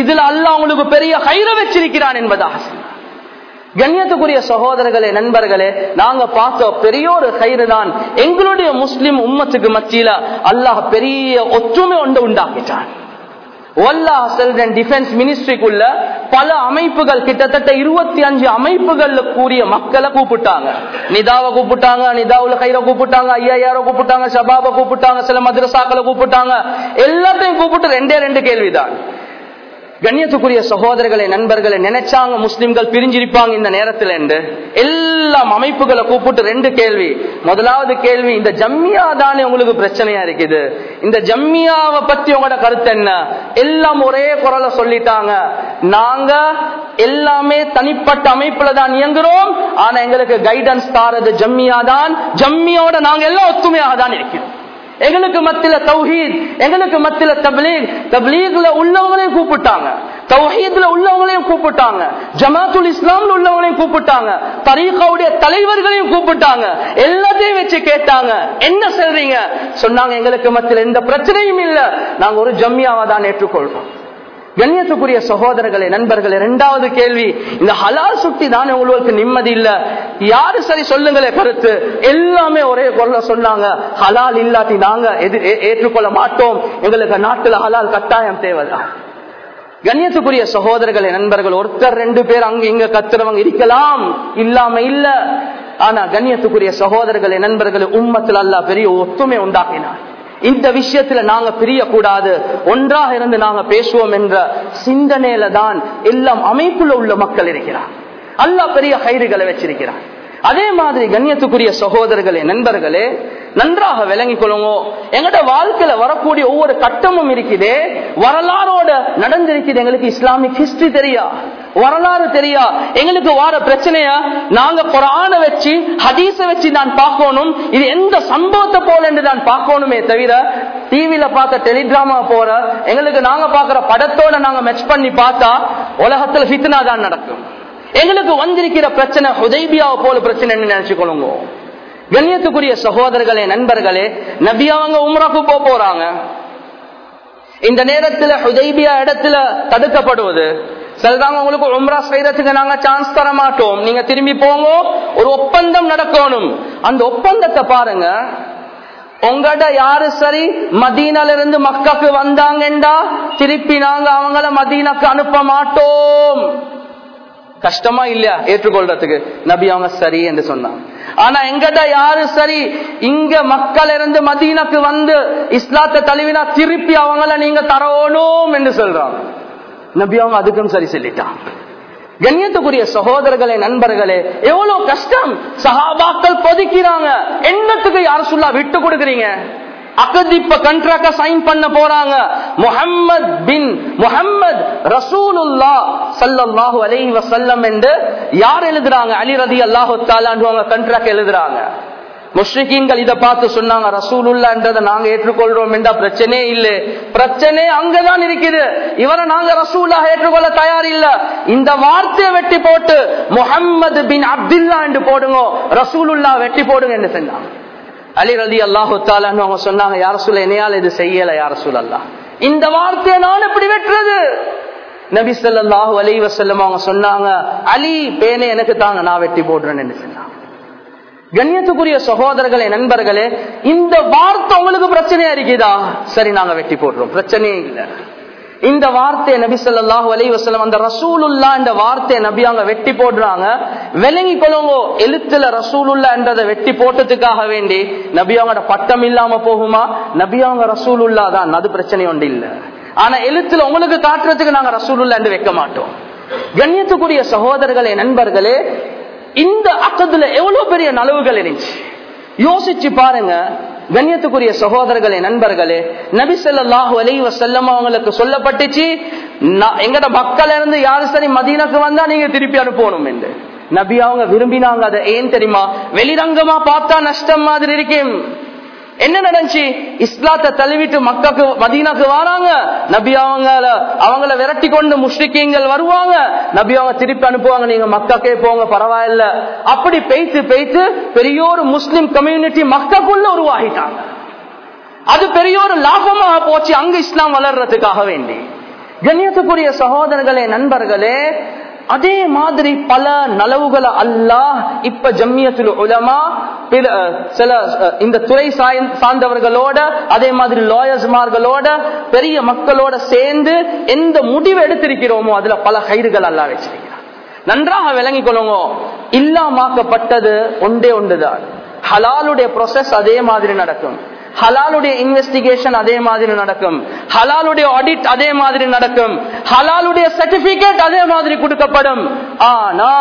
இதுல அல்லாஹ் உங்களுக்கு பெரிய கயிறு வச்சிருக்கிறான் என்பதாக கண்ணியத்துக்குரிய சகோதரர்களே நண்பர்களே நாங்க பார்த்த பெரிய ஒரு கயிறு தான் எங்களுடைய முஸ்லிம் உம்மத்துக்கு மத்தியில அல்லாஹ் பெரிய ஒற்றுமை ஒன்று உண்டாக்கிட்டான். ஒல்லா செல்றன் டிஃபென்ஸ் மினிஸ்ட்ரிக்குள்ள பல அமைப்புகள் கிட்டத்தட்ட இருபத்தி அஞ்சு அமைப்புகள்ல கூறிய மக்களை கூப்பிட்டாங்க. நிதாவை கூப்பிட்டாங்க நிதாவுல கைர கூப்பிட்டாங்க ஐயாயிரம் கூப்பிட்டாங்க சபாப கூப்பிட்டாங்க சில மதுரசாக்களை கூப்பிட்டாங்க. எல்லாத்தையும் கூப்பிட்டு ரெண்டே ரெண்டு கேள்விதான். கண்ணியத்துக்குரிய சகோதரர்களை நண்பர்களை நினைச்சாங்க முஸ்லிம்கள் பிரிஞ்சிருப்பாங்க இந்த நேரத்தில் என்று. இஸ்லாம் அமைப்புகளை கூப்பிட்டு ரெண்டு கேள்வி. முதலாவது கேள்வி இந்த ஜம்மியா தானே உங்களுக்கு பிரச்சனையா இருக்குது? இந்த ஜம்மியாவை பத்தி உங்களோட கருத்து என்ன? எல்லாம் ஒரே குரலை சொல்லிட்டாங்க. நாங்க எல்லாமே தனிப்பட்ட அமைப்புல தான் இயங்குறோம். ஆனா எங்களுக்கு கைடன்ஸ் தாரது ஜம்மியா தான். ஜம்மியோட நாங்க எல்லாம் ஒத்துமையாக தான் இருக்கிறோம். எங்களுக்கு மத்தியில தௌஹீத் எங்களுக்கு மத்தியில தப்லீக். தப்லீக்ல உள்ளவங்களையும் கூப்பிட்டாங்க. தௌஹீத்ல உள்ளவங்களையும் கூப்பிட்டாங்க. ஜமாத்துல் இஸ்லாம்ல உள்ளவங்களையும் கூப்பிட்டாங்க. தரீகாவுடைய தலைவர்களையும் கூப்பிட்டாங்க. எல்லாத்தையும் வச்சு கேட்டாங்க. என்ன சொல்றீங்க? சொன்னாங்க எங்களுக்கு மத்தியில எந்த பிரச்சனையும் இல்ல. நாங்க ஒரு ஜம்மியாவை தான் ஏற்றுக்கொள்றோம். கண்ணியத்துக்குரிய சகோதரர்களே நண்பர்களே இரண்டாவது கேள்வி. இந்த ஹலால் சுட்டி தானே உங்களுக்கு நிம்மதி இல்ல. யாரு சரி சொல்லுங்களே கருத்து. எல்லாமே ஒரே குரல சொன்னாங்க. ஹலால் இல்லாட்டி நாங்க எதிர் ஏற்றுக்கொள்ள மாட்டோம். எங்களுக்கு நாட்டுல ஹலால் கட்டாயம் தேவைதான். கண்ணியத்துக்குரிய சகோதரர்களே நண்பர்கள் ஒருத்தர் ரெண்டு பேர் அங்க இங்க கத்துறவங்க இருக்கலாம். இல்லாம இல்ல. ஆனா கண்ணியத்துக்குரிய சகோதரர்களே நண்பர்களே உம்மத்தில் அல்ல பெரிய ஒத்துமை உண்டாக்கினார் இந்த விஷயத்துல நாங்க பிரியக்கூடாது. ஒன்றாக இருந்து நாங்க பேசுவோம் என்ற சிந்தனையில தான் எல்லாம் அமைப்புல உள்ள மக்கள் இருக்கிறார். அல்லாஹ் பெரிய கயிறுகளை வச்சிருக்கிறார். அதே மாதிரி கண்ணியத்துக்குரிய சகோதரர்களே நண்பர்களே நன்றாக விளங்கிக் கொள்ளுங்க. எங்கட வாழ்க்கையில வரக்கூடிய ஒவ்வொரு கட்டமும் இருக்குது. வரலாறோட நடந்திருக்குது. எங்களுக்கு இஸ்லாமிக் ஹிஸ்டரி தெரியா? வரலாறு தெரியா? எங்களுக்கு வார பிரச்சனையா? நாங்க குரான வச்சு ஹதீச வச்சு நான் பார்க்கணும். இது எந்த சம்பவத்தை போல என்று நான் பார்க்கணுமே தவிர டிவியில பார்த்த டெலிகிராமா போற எங்களுக்கு நாங்க பாக்குற படத்தோட நாங்க மெச் பண்ணி பார்த்தா உலகத்துல ஃபித்னா தான் நடக்கும். எங்களுக்கு வந்திருக்கிற பிரச்சனை ஹுதைபியாவை போல பிரச்சனை நினைச்சுக்கொள்ளுங்க? கண்ணியத்துக்குரிய சகோதரர்களே நண்பர்களே நபியாவங்க உம்ராக்கு போக போறாங்க. இந்த நேரத்துல ஹுதைபியா இடத்துல தடுக்கப்படுவது சிலதாங்க உங்களுக்கு உம்ரா செய்யறதுக்கு நாங்க சான்ஸ் தர மாட்டோம். நீங்க திரும்பி போங்க ஒரு ஒப்பந்தம் நடக்கணும். அந்த ஒப்பந்தத்தை பாருங்க. உங்கட யாரு சரி? மதீனால இருந்து மக்காக்கு வந்தாங்கண்டா? திருப்பி நாங்க அவங்கள மதீனாக்கு அனுப்ப மாட்டோம். கஷ்டமா இல்லையா ஏற்றுக்கொள்றதுக்கு? நபி அவங்க சரி என்று சொன்னாங்க ஆனா எங்கட யாரு சரி? இங்க மக்கள் இருந்து மதீனாக்கு வந்து இஸ்லாத்தை தழுவினா திருப்பி அவங்கள நீங்க தரணும் என்று சொல்றாங்க நபி அவங்க அதுக்கும் சரி சொல்லிட்டான். கண்ணியத்துக்குரிய சகோதரர்களே நண்பர்களே எவ்வளவு கஷ்டம் சஹாபாக்கள் பொதிக்கிறாங்க. என்னத்துக்கு யார் சொல்லா விட்டு கொடுக்குறீங்க? அகது இப்ப கண்ட்ராக்ட சைன் பண்ண போறாங்க. முஹம்மத் பின் முஹம்மத் ரசூலுல்லா சல்லல்லாஹு அலைஹி வசல்லம் என்று யார் எழுதுறாங்க? அலி ரதி அல்லாஹு தாலான்னு கண்ட்ராக்ட் எழுதுறாங்க. முஷ்ரிகீன்கள் இதை பார்த்து சொன்னாங்க ரசூலுல்லான்றதை நாங்க ஏற்றுக்கொள்றோம் என்றா பிரச்சனையே இல்லை. பிரச்சனை அங்கதான் இருக்குது. இவரை நாங்க ரசூலா ஏற்றுக்கொள்ள தயார் இல்ல. இந்த வார்த்தையை வெட்டி போட்டு முஹம்மது பின் அப்துல்லா என்று போடுங்க ரசூலுல்லா வெட்டி போடுங்க என்று சொன்னாங்க. அலி ரதி அல்லாஹு அவங்க சொன்னாங்க யார சொல்ல என்னையால் இது செய்யல யார சொல்லலாம் இந்த வார்த்தையை நான் எப்படி வெட்டுறது? நபி சொல்லாஹு அலி வசல்லம் அவங்க சொன்னாங்க அலி பேனே எனக்கு தாங்க நான் வெட்டி போடுறேன்னு சொன்னாங்க. கண்ணியத்துக்குரிய சகோதரர்களே நண்பர்களே இந்த வார்த்தை உங்களுக்கு பிரச்சனையா இருக்குதா? சரி நாங்க வெட்டி போடுறோம். பிரச்சனையே இல்லை. இந்த வார்த்தையை நபி சொல்லாஹு அலி வசலம் அந்த ரசூலுல்லா என்ற வார்த்தையை நபி அவங்க வெட்டி போடுறாங்க. விளங்கி கொள்ளுங்கோ எழுத்துல ரசூலுல்லா என்றதை வெட்டி போட்டதுக்காக வேண்டி நபி அவங்களோட பட்டம் இல்லாம போகுமா? நபி அவங்க ரசூலுல்லா தான் அது பிரச்சனை ஒன்று இல்லை. ஆனா எழுத்துல உங்களுக்கு காட்டுறதுக்கு நாங்க ரசூலுல்லா என்று வைக்க மாட்டோம். கண்ணியத்துக்குரிய சகோதரர்களே நண்பர்களே இந்த அக்கத்துல எவ்வளவு பெரிய நலவுகள் இருந்துச்சு? யோசிச்சு பாருங்க கண்ணியத்துக்குரிய சகோதரர்களே நண்பர்களே நபி சொல்லாஹு அலி வசல்லம் அவங்களுக்கு சொல்லப்பட்டுச்சு எங்கட மக்கள் இருந்து யாரு சரி மதீனாக்கு வந்தா நீங்க திருப்பி அனுப்பணும் என்று. நபி அவங்க விரும்பினாங்க அதை ஏன் தெரியுமா? வெளிரங்கமா பார்த்தா நஷ்டம் மாதிரி இருக்கேன் என்ன நடந்துச்சு? இஸ்லாத்தை தழுவிட்டு மக்களுக்கு மதீனாக்கு வராங்க. நபி அவங்கள அவங்கள விரட்டி கொண்டு முஷ்ரிக்கீங்கள் வருவாங்க. நபி அவங்க திருப்பி அனுப்புவாங்க. நீங்க மக்காக்கே போங்க பரவாயில்ல. அப்படி பெய்த்து பெய்த்து பெரிய ஒரு முஸ்லிம் கம்யூனிட்டி மக்காக்குள்ள உருவாகிட்டாங்க. அது பெரிய ஒரு லாபமாக போச்சு. அங்கு இஸ்லாம் வளர்றதுக்காக வேண்டி. கண்ணியத்துக்குரிய சகோதரர்களே நண்பர்களே அதே மாதிரி பல நலவுகளை அல்லாஹ் இப்ப ஜம்மியத்துல உலமா சில இந்த துறை சாய்ந்- சார்ந்தவர்களோட அதே மாதிரி லாயர்ஸ்மார்களோட பெரிய மக்களோட சேர்ந்து எந்த முடிவு எடுத்திருக்கிறோமோ அதுல பல கயிறுகள் அல்லா வச்சிருக்கிறார் நன்றாக விளங்கிக் கொள்ளுங்க. இல்லாமாக்கப்பட்டது ஒன்றே ஒன்றுதான். ஹலாலுடைய ப்ராசஸ் அதே மாதிரி நடக்கும். ஹலாலுடைய இன்வெஸ்டிகேஷன் அதே மாதிரி நடக்கும். ஹலாலுடைய ஆடிட் அதே மாதிரி நடக்கும். ஹலாலுடைய சர்டிபிகேட் அதே மாதிரி கொடுக்கப்படும். ஆனா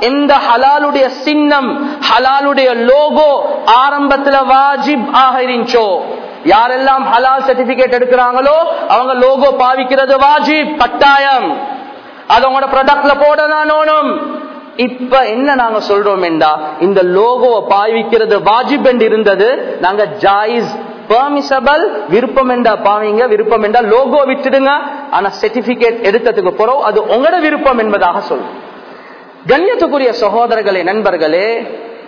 எந்த ஹலாலுடைய சின்னம் ஹலாலுடைய லோகோ ஆரம்பத்துல வாஜிப் ஆக இருந்துச்சோ யாரெல்லாம் ஹலால் சர்டிபிகேட் எடுக்கிறாங்களோ அவங்க லோகோ பாவிக்கிறது வாஜிப் கட்டாயம். அது அவங்களோட ப்ராடக்ட்ல போடதான் இப்ப என்ன நாங்க சொல்றோம் என்றா இந்த லோகோவை பாவிக்கிறது வாஜிப் என்று இருந்தது நாங்க ஜாயிஸ் பெர்மிசபிள் விருப்பம் என்றா பாவீங்க விருப்பம் என்றா லோகோ விட்டுடுங்க ஆனா சர்டிபிகேட் எடுத்ததுக்கு போறோம் அது உங்களோட விருப்பம் என்பதாக சொல்லும் கண்ணியத்துக்குரிய சகோதரர்களே நண்பர்களே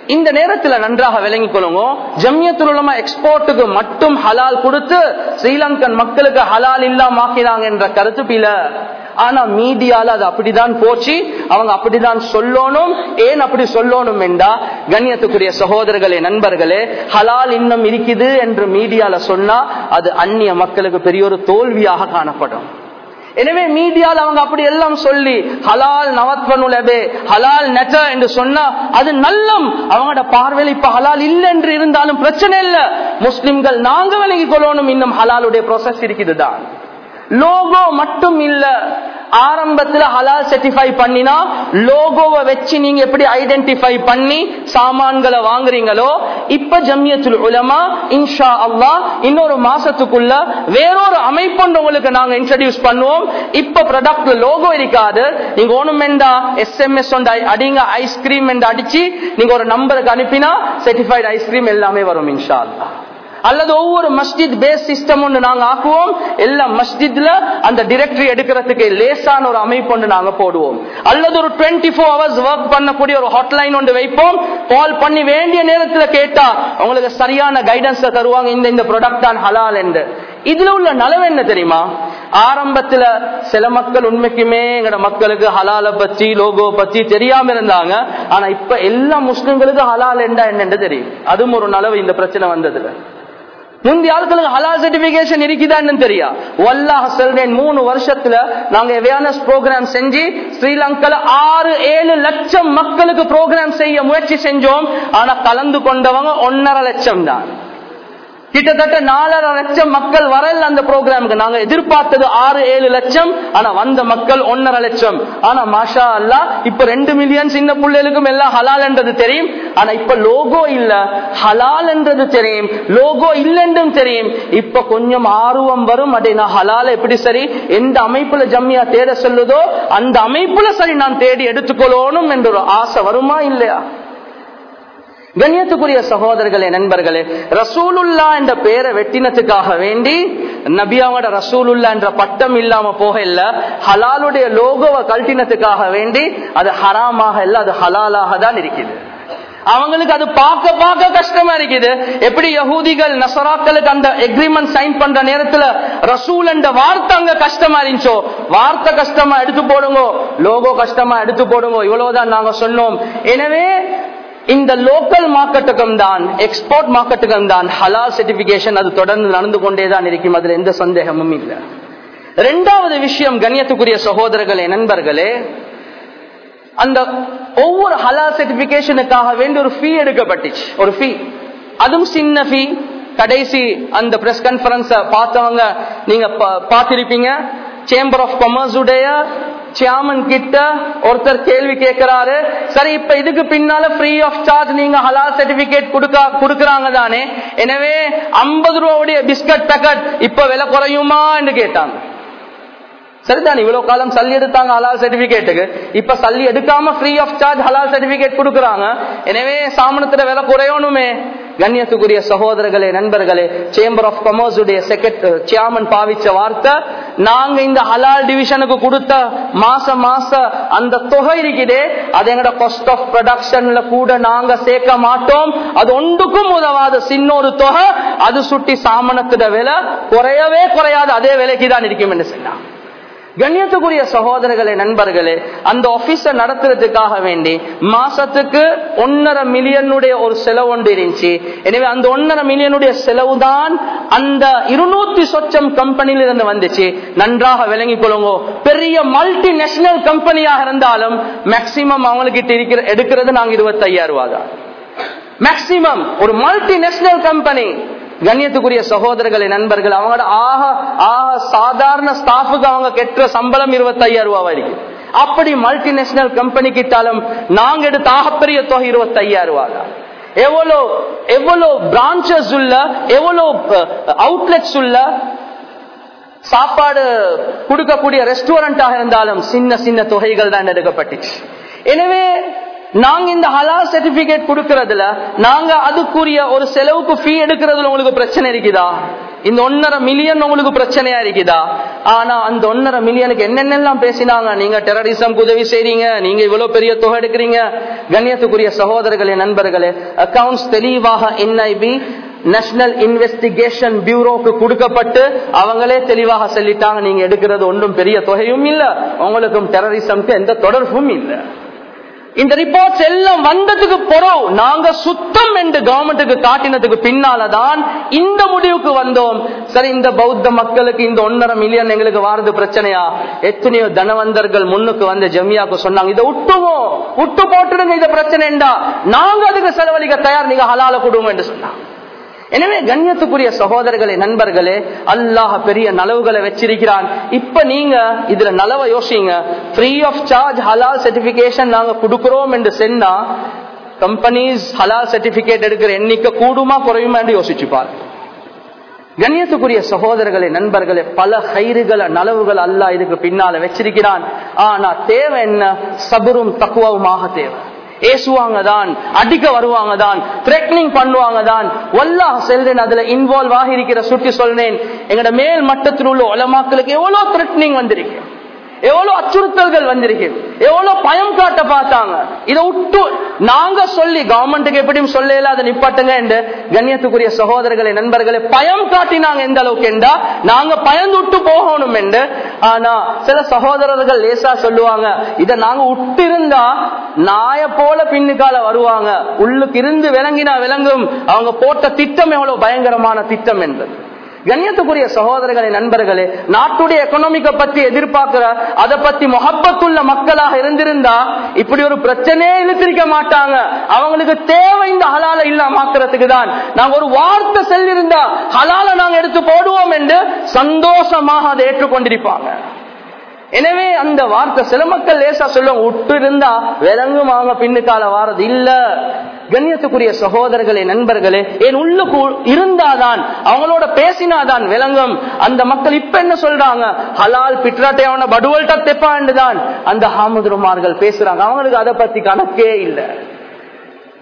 இந்த நேரத்தில் நன்றாக விளங்கிக் கொள்ளுங்க ஜம்யத்துலமா எக்ஸ்போர்ட்டுக்கு மட்டும் ஹலால் கொடுத்து ஸ்ரீலங்கன் மக்களுக்கு ஹலால் இல்லாம ஆக்கினாங்க என்ற கருத்து பில. ஆனா மீடியால அது அப்படிதான் போச்சு. அவங்க அப்படிதான் சொல்லணும். ஏன் அப்படி சொல்லணும் என்றா கண்ணியத்துக்குரிய சகோதரர்களே நண்பர்களே ஹலால் இன்னும் இருக்குது என்று மீடியால சொன்னா அது அந்நிய மக்களுக்கு பெரிய ஒரு தோல்வியாக காணப்படும். எனவே மீடியால அவங்க அப்படி எல்லாம் சொல்லி ஹலால் நவத்வனுலபே ஹலால் நெட்ட என்று சொன்னா அது நல்லம். அவங்களோட பார்வையில் இப்ப ஹலால் இல்லை என்று இருந்தாலும் பிரச்சனை இல்லை. முஸ்லிம்கள் நாங்க விலகி கொள்ளணும். இன்னும் ஹலாலுடைய ப்ராசஸ் இருக்குதுதான். லோகோ மட்டும் இல்ல. ஆரம்பத்துல ஹலால் சர்டிஃபை பண்ணினா லோகோவை வச்சு நீங்க எப்படி ஐடென்டிஃபை பண்ணி சாமான்களை வாங்குறீங்களோ இப்ப ஜம்யத்துல் உலமா இன்ஷா அல்லா இன்னொரு மாசத்துக்குள்ள வேறொரு அமைப்பு உங்களுக்கு நாங்க இன்ட்ரடியூஸ் பண்ணுவோம். இப்ப ப்ராடக்ட்ல லோகோ இருக்காது. நீங்க ஒண்ணும் வேண்டா எஸ்எம்எஸ் அடிங்க ஐஸ்கிரீம் என்று அடிச்சு நீங்க ஒரு நம்பருக்கு அனுப்பினா சர்டிஃபைட் ஐஸ்கிரீம் எல்லாமே வரும் இன்ஷா அல்லா அல்லது ஒவ்வொரு மஸ்ஜித் பேஸ் சிஸ்டம் ஒன்று நாங்க ஆக்குவோம். எல்லா மஸ்ஜித்ல அந்த டிரெக்டரி எடுக்கிறதுக்கு லேசான ஒரு அமைப்பு ஒன்று நாங்க போடுவோம். அல்லது ஒரு டுவெண்ட்டி ஃபோர் ஹவர்ஸ் ஒர்க் பண்ணக்கூடிய ஒரு ஹாட்லைன் ஒன்று வைப்போம். கால் பண்ணி வேண்டிய நேரத்தில் கேட்டா உங்களுக்கு சரியான கைடன்ஸ் தருவாங்க. இந்த இந்த ப்ராடக்ட் தான் ஹலால் என்று. இதுல உள்ள நலவு என்ன தெரியுமா? ஆரம்பத்துல சில மக்கள் உண்மைக்குமே எங்கட மக்களுக்கு ஹலால பத்தி லோகோ பத்தி தெரியாம இருந்தாங்க. ஆனா இப்ப எல்லா முஸ்லிம்களுக்கும் ஹலால் என்றா என்னென்று தெரியும். அதுவும் ஒரு நலவு இந்த பிரச்சனை வந்ததுல. முந்தைய ஆட்களுக்கு ஹலால் சர்டிபிகேஷன் இருக்குதான்னு தெரியா? வல்லாஹ் சொல்றேன் மூணு வருஷத்துல நாங்க அவேர்னஸ் ப்ரோக்ராம் செஞ்சு ஸ்ரீலங்கால ஆறு ஏழு லட்சம் மக்களுக்கு ப்ரோக்ராம் செய்ய முயற்சி செஞ்சோம். ஆனா கலந்து கொண்டவங்க ஒன்னரை லட்சம் தான் கிட்டத்தட்ட நாலரை லட்சம் மக்கள் வரல அந்த ப்ரோக்ராமுக்கு. நாங்க எதிர்பார்த்தது ஆறு ஏழு லட்சம் ஆனா வந்த மக்கள் ஒன்னரை லட்சம். ஆனா மாஷா அல்லா இப்ப ரெண்டு மில்லியன் சின்ன பிள்ளைகளுக்கும் எல்லாம் ஹலால் என்றது தெரியும். ஆனா இப்ப லோகோ இல்ல ஹலால் என்றது தெரியும். லோகோ இல்லைன்றும் தெரியும். இப்ப கொஞ்சம் ஆர்வம் வரும். அதை நான் ஹலால எப்படி சரி எந்த அமைப்புல ஜம்மியா தேட சொல்லுதோ அந்த அமைப்புல சரி நான் தேடி எடுத்துக்கொள்ளணும் என்ற ஒரு ஆசை வருமா இல்லையா? கண்ணியத்துக்குரிய சகோதரர்களே நண்பர்களே ரசூலுல்லா என்ற பெயரை வெட்டினத்துக்காக வேண்டி நபியாவோட ரசூலுல்லா என்ற பட்டம் இல்லாம போக இல்ல ஹலாலுடைய லோகோவை கழட்டினத்துக்காக வேண்டி அது ஹராமாக இல்ல அது ஹலாலாக தான் இருக்குது. அவங்களுக்கு அது பார்க்க பார்க்க கஷ்டமா இருக்குது. எப்படி யகூதிகள் நசராக்களுக்கு அந்த எக்ரிமெண்ட் சைன் பண்ற நேரத்துல ரசூல் என்ற வார்த்தை அங்க கஷ்டமா இருந்துச்சோ? வார்த்தை கஷ்டமா எடுத்து போடுங்க லோகோ கஷ்டமா எடுத்து போடுங்க இவ்வளவுதான் நாங்க சொன்னோம். எனவே இந்த லோக்கல் மார்க்கெட்டுக்கும் தான் எக்ஸ்போர்ட் மார்க்கெட்டுக்கும் தான் ஹலால் சர்டிபிகேஷன் அது தொடர்ந்து நடந்து கொண்டே தான் இருக்கும். அதுல எந்த சந்தேகமும் இல்லை. ரெண்டாவது விஷயம் கண்ணியத்துக்குரிய சகோதரர்களே நண்பர்களே அந்த ஒவ்வொரு ஹலால் சர்டிபிகேஷனுக்காக வேண்டி ஒரு ஃபீ எடுக்கப்பட்டுச்சு. ஒரு ஃபீ அதுவும் சின்ன ஃபீ கடைசி அந்த பிரஸ் கான்பரன்ஸ் பார்த்தவங்க நீங்க பார்த்திருப்பீங்க. சேம்பர் ஆஃப் காமர்ஸ் உடைய சேர்மன் கிட்ட ஒருத்தர் கேள்வி கேட்கிறாரு. சரி இப்ப இதுக்கு பின்னால ஃப்ரீ ஆஃப் சார்ஜ் நீங்க ஹலால் சர்டிபிகேட் கொடுக்க கொடுக்கறாங்க தானே. எனவே ஐம்பது ரூபாவுடைய பிஸ்கட் பேக்கெட் இப்ப விலை குறையுமா என்று கேட்டாங்க. சரிதான் இவ்வளவு காலம் சல்லி எடுத்தாங்க ஹலால் சர்டிபிகேட்டுக்கு இப்ப சல்லி எடுக்காம ஃப்ரீ ஆஃப் சார்ஜ் ஹலால் சர்டிபிகேட் கொடுக்கறாங்க. எனவே சாமனத்துல விலை குறையணுமே. கண்ணியத்துக்குரிய சகோதரர்களே நண்பர்களே சேம்பர் ஆஃப் காமர்ஸ் உடைய செக்ரட்டரி சேர்மன் பாவிச்ச வார்த்தை நாங்க இந்த ஹலால் டிவிஷனுக்கு கொடுத்த மாச மாச அந்த தொகை இருக்குதே அது எங்கட காஸ்ட் ஆஃப் ப்ரொடக்ஷன்ல கூட நாங்க சேர்க்க மாட்டோம். அது ஒன்றுக்கும் உதவாத. சின்ன ஒரு தொகை அது சுட்டி சாமனத்துட விலை குறையவே குறையாது. அதே விலைக்கு தான் இருக்கும் என்று சொன்னாங்க. கண்ணியத்துக்குரிய சகோதரர்களே நண்பர்களே அந்த ஆபீஸ நடத்துறதுக்காக வேண்டி மாசத்துக்கு ஒன்னரை மில்லியனுடைய ஒரு செலவு ஒன்று இருந்துச்சு. எனவே அந்த ஒன்னரை மில்லியனுடைய செலவு தான் அந்த இருநூத்தி சொச்சம் கம்பெனியில இருந்து வந்துச்சு. நன்றாக விளங்கிக் கொள்ளுங்க. பெரிய மல்டி நேஷனல் கம்பெனியாக இருந்தாலும் மேக்சிமம் அவங்களுக்கு இருக்கிற எடுக்கிறது நாங்க இருபத்தையாயிரம் ரூபாய் தான் மேக்சிமம் ஒரு மல்டி நேஷனல் கம்பெனி கண்ணியத்துக்குரிய சகோதரர்களை நண்பர்கள் அவங்களோட ஆக ஆக சாதாரண ஸ்டாஃபுக்கு அவங்க கெட்டுற சம்பளம் இருபத்தையாயிரம் ரூபாய் வரைக்கும் அப்படி மல்டிநேஷனல் கம்பெனி கிட்டாலும் நாங்க எடுத்த ஆகப்பெரிய தொகை இருபத்தையாயிரம் ரூபாய் தான். எவ்வளோ எவ்வளோ பிரான்ச்சஸ் உள்ள எவ்வளோ அவுட்லெட்ஸ் உள்ள சாப்பாடு கொடுக்கக்கூடிய ரெஸ்டாரண்டாக இருந்தாலும் சின்ன சின்ன தொகைகள் தான் எடுக்கப்பட்டுச்சு. எனவே நாங்க இந்த ஹலால் சர்டிபிகேட் கொடுக்கறதுல நாங்க அதுக்குரிய ஒரு செலவுக்கு ஃபீ எடுக்கிறதுல உங்களுக்கு பிரச்சனை இருக்குதா? இந்த ஒன்னரை மில்லியன் உங்களுக்கு பிரச்சனையா இருக்குதா? ஆனா அந்த ஒன்னரை மில்லியனுக்கு என்னென்னலாம் பேசினாங்க? நீங்க டெரரிசம் உதவி செய்றீங்க நீங்க இவ்வளவு பெரிய தொகை எடுக்கிறீங்க. கண்ணியத்துக்குரிய சகோதரர்களே நண்பர்களே அக்கவுண்ட்ஸ் தெளிவாக என்ஐபி நேஷனல் இன்வெஸ்டிகேஷன் பியூரோக்கு கொடுக்கப்பட்டு அவங்களே தெளிவாக சொல்லிட்டாங்க நீங்க எடுக்கிறது ஒன்றும் பெரிய தொகையும் இல்ல. உங்களுக்கும் டெரரிசம்க்கு எந்த தொடர்பும் இல்லை. இந்த ரிப்போர்ட்ஸ் எல்லாம் வந்ததுக்கு பிறகு நாங்க சுத்தம் என்று கவர்மெண்ட்டுக்கு காட்டினதுக்கு பின்னாலதான் இந்த முடிவுக்கு வந்தோம். சரி இந்த பௌத்த மக்களுக்கு இந்த ஒன்னரை மில்லியன் எங்களுக்கு வாரது பிரச்சனையா? எத்தனையோ தனவந்தர்கள் முன்னுக்கு வந்து ஜமியாக்கு சொன்னாங்க இதை விட்டுவோம் விட்டு போட்டுடுங்க இந்த பிரச்சனைண்டா நாங்க அதுக்கு செலவழிக்க தயார் நீங்க ஹலால கொடுங்க என்று சொன்னாங்க. எனவே கண்ணியத்துக்குரிய சகோதரர்களே நண்பர்களே அல்லாஹ் பெரிய நலவுகளை வச்சிருக்கிறான். இப்ப நீங்க இதுல நலவை யோசிங்க. ஃப்ரீ ஆஃப் சார்ஜ் ஹலால் சர்டிபிகேஷன் நாங்க கொடுக்கிறோம் என்று சென்னா கம்பெனிஸ் ஹலால் சர்டிபிகேட் எடுக்கிற எண்ணிக்கை கூடுமா குறையுமா என்று யோசிச்சுப்பார் கண்ணியத்துக்குரிய சகோதரர்களே நண்பர்களே பல கயிறுகளை நலவுகள் அல்ல இதுக்கு பின்னால வச்சிருக்கிறான். ஆனா தேவை என்ன? சபரும் தக்குவவுமாக தேவை. ஏசுவாங்க தான் அடிக்க வருவாங்க தான் த்ரெட்னிங் பண்ணுவாங்க தான் ஒல்லாஹ் செல்றேன் அதுல இன்வால்வ் ஆகி இருக்கிற சுட்டி சொல்றேன். எங்கட மேல் மட்டத்தில் உள்ள உலமாக்களுக்கு எவ்வளவு த்ரெட்னிங் வந்திருக்கு. எவ்வளவு அச்சுறுத்தல்கள் வந்திருக்கு? எவ்வளவு பயம் காட்ட பார்த்தாங்க? இதை விட்டு நாங்க சொல்லி கவர்மெண்ட்டுக்கு எப்படியும் சொல்லல அதை நிப்பாட்டுங்க என்று கண்ணியத்துக்குரிய சகோதரர்களே நண்பர்களே பயம் காட்டினாங்க எந்த அளவுக்கு என்றா நாங்க பயந்து விட்டு போகணும் என்று. ஆனா சில சகோதரர்கள் லேசா சொல்லுவாங்க இதை நாங்க விட்டு இருந்தா நாய போல பின்னுக்கால வருவாங்க. உள்ளுக்கு இருந்து விளங்கினா விளங்கும். அவங்க போட்ட திட்டம் எவ்வளவு பயங்கரமான திட்டம் என்பது கண்ணியத்துக்குரிய சகோதரர்களே நண்பர்களே நாட்டுடைய எக்கனாமிக்க பத்தி எதிர்பார்க்கிற அதை பத்தி முகப்பத்துள்ள மக்களாக இருந்திருந்தா இப்படி ஒரு பிரச்சனையே இழுத்திருக்க மாட்டாங்க. அவங்களுக்கு தேவை இந்த ஹலால இல்லாமக்கிறதுக்கு தான். நாங்க ஒரு வார்த்தை செல்லிருந்தா ஹலால நாங்க எடுத்து போடுவோம் என்று சந்தோஷமாக அதை ஏற்றுக்கொண்டிருப்பாங்க. எனவே அந்த வார்த்தை சில மக்கள் லேசா சொல்லுவாங்க விட்டு இருந்தா விலங்கும் அவங்க பின்னுக்கால வாரது இல்ல. கண்ணியத்துக்குரிய சகோதரர்களே நண்பர்களே என் உள்ளுக்கு இருந்தாதான் அவங்களோட பேசினாதான் விளங்கும். அந்த மக்கள் இப்ப என்ன சொல்றாங்க? ஹலால் பிட்ராட்டையான படுவல்டா தெப்பாண்டுதான் அந்த ஹாமதுருமார்கள் பேசுறாங்க அவங்களுக்கு அதை பத்தி கணக்கே இல்லை.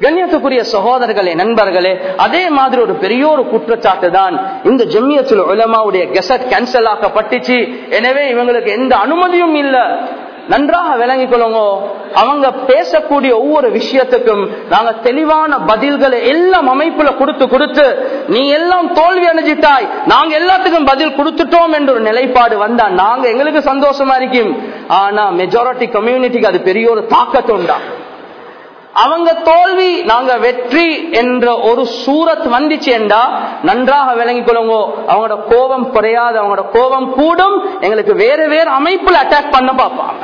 கண்ணியத்துக்குரிய சகோதரர்களே நண்பர்களே அதே மாதிரி ஒரு பெரிய ஒரு குற்றச்சாட்டு தான் இந்த ஜம்மியத்தில் உலமாவுடைய கெசட் கேன்சல் ஆக்கப்பட்டுச்சு. எனவே இவங்களுக்கு எந்த அனுமதியும் இல்லை. நன்றாக விளங்கிக் கொள்ளுங்க. அவங்க பேசக்கூடிய ஒவ்வொரு விஷயத்துக்கும் நாங்க தெளிவான பதில்களை எல்லாம் அமைப்புல கொடுத்து கொடுத்து நீ எல்லாம் தோல்வி அணிஞ்சிட்டாய் நாங்க எல்லாத்துக்கும் பதில் கொடுத்துட்டோம் என்ற ஒரு நிலைப்பாடு வந்தா நாங்க எங்களுக்கு சந்தோஷமா இருக்கும். ஆனா மெஜாரிட்டி கம்யூனிட்டிக்கு அது பெரிய ஒரு தாக்கத்தை உண்டா அவங்க தோல்வி நாங்க வெற்றி என்ற ஒரு சூரத் வந்துச்சு என்றா நன்றாக விளங்கிக் கொள்ளுங்க. அவங்களோட கோபம் குறையாது அவங்களோட கோபம் கூடும். எங்களுக்கு வேற வேற அமைப்புல அட்டாக் பண்ண பார்ப்பாங்க.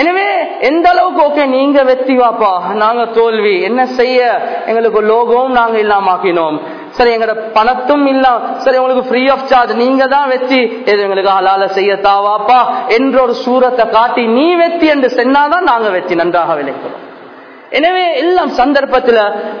எனவே எந்த அளவுக்கு ஓகே நீங்க வெற்றி வாப்பா நாங்க தோல்வி. என்ன செய்ய? எங்களுக்கு லோகமும் நாங்க இல்லாமக்கினோம். சரி எங்களோட பணத்தும் இல்லாம சரி உங்களுக்கு ஃப்ரீ ஆஃப் சார்ஜ் நீங்க தான் வெற்றி. எது எங்களுக்கு ஹலால செய்யத்தாவாப்பா என்ற ஒரு சூரத்தை காட்டி நீ வெற்றி என்று சொன்னாதான் நாங்க வெற்றி. நன்றாக விளைக்கிறோம் எனவே எல்லாம் சந்தர்ப்பத்துல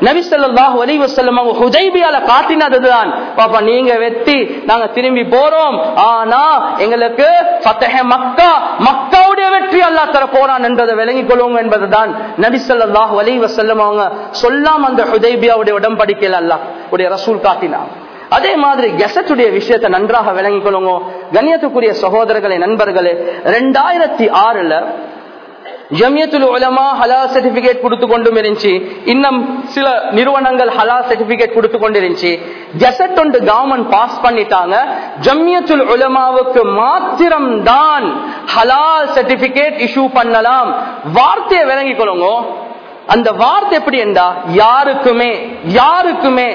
நபிசல்லாஹு அலி வசல்லம் அவங்க ஹுதைபியால காட்டினதுதான் பாப்பா நீங்க வெட்டி நாங்க திரும்பி போறோம். ஆனா எங்களுக்கு ஃபத்தஹ மக்கா மக்காவுடைய வெற்றி அல்லா தர போறான் என்பதை விளங்கிக் கொள்வோம் என்பதுதான் நபிசல்லாஹு அலி வசல்லம் அவங்க சொல்லாம அந்த ஹுதைபியாவுடைய உடம்படிக்கையில் அல்லா உடைய ரசூல் காட்டினான் அதே மாதிரி கெசட்டுடைய விஷயத்தை நன்றாக விளங்கிக் கொள்ளுங்க. கண்ணியத்துக்குரிய சகோதரர்களே நண்பர்களே ரெண்டாயிரத்தி ஆறுல ஜமியத்துல் உலமா ஹலா சர்டிபிகேட் கொடுத்து கொண்டும் இருந்துச்சு. இன்னும் சில நிறுவனங்கள் ஹலால் சர்டிபிகேட் கொடுத்து கொண்டு இருந்துச்சு. கெசட் ஒன்று கவர்மெண்ட் பாஸ் பண்ணிட்டாங்க. ஜமியத்துல் உலமாவுக்கு மாத்திரம் தான் ஹலால் சர்டிபிகேட் இஷ்யூ பண்ணலாம். வார்த்தையை விளங்கிக் கொள்ளுங்க அந்த வார்த்தை எப்படி என்றா யாருக்குமே யாருக்குமே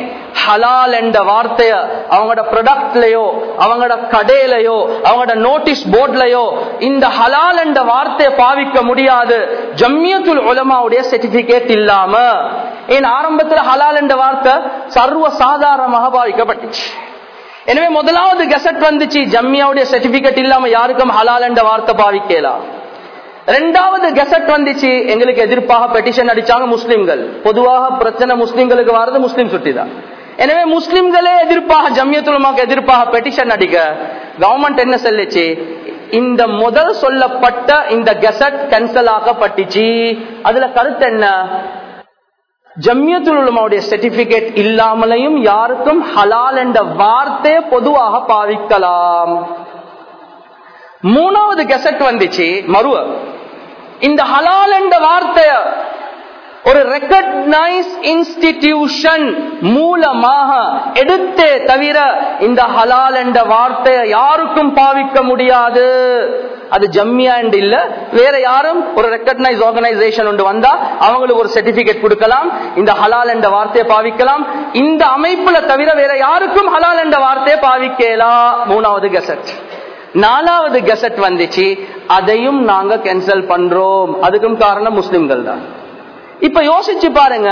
ஹலால் என்ற வார்த்தைய அவங்களோட ப்ரொடக்ட்லயோ அவங்களோட கடையிலயோ அவங்களோட நோட்டீஸ் போர்ட்லயோ இந்த ஹலால் என்ற வார்த்தையை பாவிக்க முடியாது. ஜம்மியத்துல் உலமாவுடைய சர்டிபிகேட் இல்லாம. ஏன் ஆரம்பத்துல ஹலால் என்ற வார்த்தை சர்வ சாதாரணமாக பாவிக்கப்பட்டுச்சு. எனவே முதலாவது கெசட் வந்துச்சு ஜம்மியாவுடைய சர்டிபிகேட் இல்லாம யாருக்கும் ஹலால் என்ற வார்த்தை பாவிக்கலாம் ரெண்டாவது கெசட் வந்துச்சு. எங்களுக்கு எதிர்ப்பாக பெட்டிஷன் அடிச்சாங்க முஸ்லிம்கள். பொதுவாக பிரச்சனை முஸ்லிம்களுக்கு வர்றது முஸ்லிம் சுட்டி தான் எனவே முஸ்லிம்களே எதிர்ப்பாக ஜம்யத்துலமாக்கு எதிர்ப்பாக பெட்டிஷன் அடிக்க கவர்மெண்ட் என்ன சொல்லிச்சு? இந்த முதல் சொல்லப்பட்ட இந்த கெசட் கேன்சல் ஆக்கப்பட்டுச்சு. அதுல கருத்து என்ன? ஜம்யத்துலமாவுடைய சர்டிபிகேட் இல்லாமலையும் யாருக்கும் ஹலால் என்ற வார்த்தையை பொதுவாக பாவிக்கலாம். மூணாவது கெசட் வந்துச்சு மருவ. இந்த ஹலால் என்ற வார்த்தைய ஒரு ரெக்கக்னைஸ் இன்ஸ்டிடியூஷன் மூலமாக எடுத்தே தவிர இந்த ஹலால் என்ற வார்த்தையை யாருக்கும் பாவிக்க முடியாது. அது ஜம்மியா என்று இல்ல வேற யாரும் ஒரு ரெக்கக்னைஸ் ஆர்கனைசேஷன் ஒன்று வந்தா அவங்களுக்கு ஒரு சர்டிபிகேட் கொடுக்கலாம் இந்த ஹலால் என்ற வார்த்தையை பாவிக்கலாம். இந்த அமைப்புல தவிர வேற யாருக்கும் ஹலால் என்ற வார்த்தையை பாவிக்கலாம் மூணாவது கெசட் நாலாவது கெசட் வந்துச்சு அதையும் நாங்க கேன்சல் பண்றோம். அதுக்கும் காரணம் முஸ்லிம்கள் தான் இப்ப யோசிச்சு பாருங்க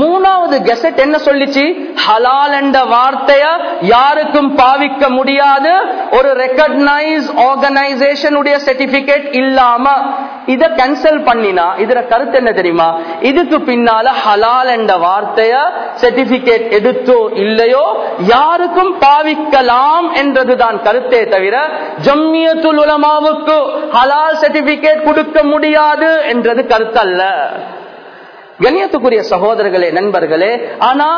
மூணாவது கெசட் என்ன சொல்லிச்சு? ஹலால் என்ற வார்த்தைய யாருக்கும் பாவிக்க முடியாது. ஒரு ரெக்கக்னைஸ் ஆர்கனைசேஷன் உடைய சர்டிபிகேட் இல்லாம இத கேன்சல் பண்ணினா இதுல கருத்து என்ன தெரியுமா? இதுக்கு பின்னால ஹலால் என்ற வார்த்தைய சர்டிபிகேட் எடுத்தோ இல்லையோ யாருக்கும் பாவிக்கலாம் என்றதுதான் கருத்தே தவிர ஜம்மியத்துல் உலமாவுக்கு ஹலால் சர்டிபிகேட் கொடுக்க முடியாது என்றது கருத்தல்ல. கண்ணியத்துக்குரிய சகோதரர்களே நண்பர்களே ஆனா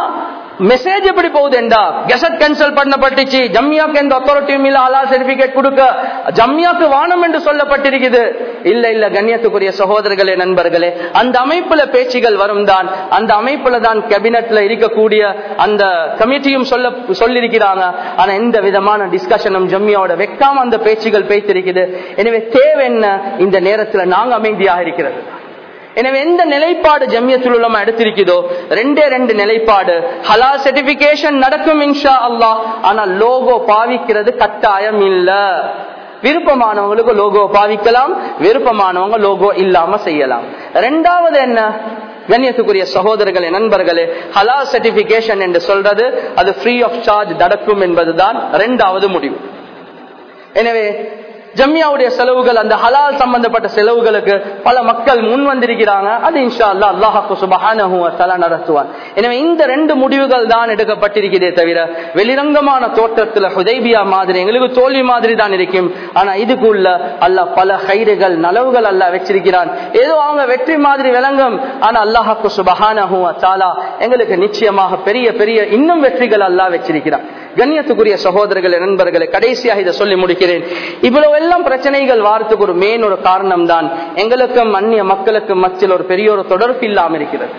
மெசேஜ் எப்படி போகுது என்றா கெசட் கேன்சல் பண்ணப்பட்டுச்சு. ஜம்யாக்கு எந்த அத்தாரிட்டியும் இல்ல அலா சர்டிபிகேட் கொடுக்க. ஜம்யாக்கு வானம் என்று சொல்லப்பட்டிருக்குது. இல்ல இல்ல கண்ணியத்துக்குரிய சகோதரர்களே நண்பர்களே அந்த அமைப்புல பேச்சுகள் வரும் தான். அந்த அமைப்புல தான் கேபினட்ல இருக்கக்கூடிய அந்த கமிட்டியும் சொல்ல சொல்லியிருக்கிறாங்க. ஆனா எந்த விதமான டிஸ்கஷனும் ஜம்யாவோட வைக்காம அந்த பேச்சுகள் பேசிருக்குது எனவே தேவை என்ன? இந்த நேரத்துல நாங்க அமைதியாக இருக்கிறது. எனவே எந்த நிலைப்பாடு ஜம்யத்துல் உள்ளமா எடுத்திருக்கிறதோ ரெண்டே ரெண்டு நிலைப்பாடு. ஹலா சர்டிபிகேஷன் நடக்கும் இன்ஷா அல்லா ஆனா லோகோ பாவிக்கிறது கட்டாயம் இல்ல. விருப்பமானவங்களுக்கு லோகோ பாவிக்கலாம் விருப்பமானவங்க லோகோ இல்லாம செய்யலாம். ரெண்டாவது என்ன? கண்ணியத்துக்குரிய சகோதரர்களே நண்பர்களே ஹலா சர்டிபிகேஷன் என்று சொல்றது அது ஃப்ரீ ஆஃப் சார்ஜ் நடக்கும் என்பதுதான் ரெண்டாவது முடிவு. எனவே ஜம்யாவுடைய செலவுகள் அந்த ஹலால் சம்பந்தப்பட்ட செலவுகளுக்கு பல மக்கள் முன் வந்திருக்கிறாங்க. அது இன்ஷா அல்லா அல்லாஹாக்கு சுபஹான நடத்துவான். எனவே இந்த ரெண்டு முடிவுகள் தான் எடுக்கப்பட்டிருக்கிறதே தவிர வெளிரங்கமான தோற்றத்துல ஹுதைபியா மாதிரி எங்களுக்கு தோல்வி மாதிரி தான் இருக்கும். ஆனா இதுக்குள்ள அல்ல பல கயிறுகள் நலவுகள் அல்ல வச்சிருக்கிறான். ஏதோ அவங்க வெற்றி மாதிரி விளங்கும். ஆனா அல்லாஹாக்கு சுபஹான தாலா எங்களுக்கு நிச்சயமாக பெரிய பெரிய இன்னும் வெற்றிகள் அல்லா வச்சிருக்கிறான். கண்ணியத்துக்குரிய சகோதரர்களே நண்பர்களை கடைசியாக இதை சொல்லி முடிக்கிறேன். இவ்வளவு எல்லாம் பிரச்சனைகள் வாரத்துக்கு ஒரு மெயின் ஒரு காரணம் தான் எங்களுக்கும் அந்நிய மக்களுக்கும் மத்தியில் ஒரு பெரிய ஒரு தொடர்பு இல்லாம இருக்கிறது.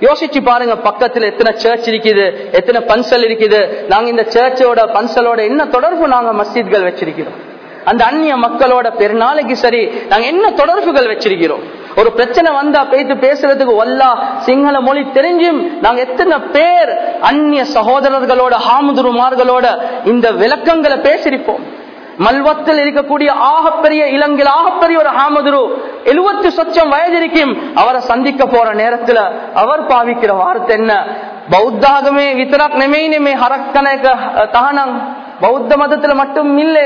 யோசிச்சு பாருங்க பக்கத்துல எத்தனை சர்ச் இருக்குது எத்தனை பன்சல் இருக்குது. நாங்க இந்த சர்ச்சோட பன்சலோட என்ன தொடர்பு நாங்க மஸ்ஜித்கள் வச்சிருக்கிறோம்? அந்த அந்நிய மக்களோட பெருநாளைக்கு சரி நாங்க என்ன தொடர்புகள் வச்சிருக்கிறோம்? ஒரு பிரச்சனை வந்தா பேத்து பேசுறதுக்கு வல்லா சிங்கள மொழி தெரிஞ்சும் நாங்க எத்தனை பேர் அந்நிய சகோதரர்களோட ஹாமுதுருமார்களோட இந்த விளக்கங்களை பேசிருப்போம் மல்வத்தில் இருக்கக்கூடிய ஆகப்பெரிய இலங்கையில் ஆகப்பெரிய ஒரு ஹாமதுரு எழுபத்தி சொச்சம் வயதிருக்கும் அவரை சந்திக்க போற நேரத்துல அவர் பாவிக்கிற வார்த்தை என்ன? பௌத்தாகமே வித்தராக் நெமே ஹரக்கனக தகனம் பௌத்த மதத்துல மட்டும் இல்ல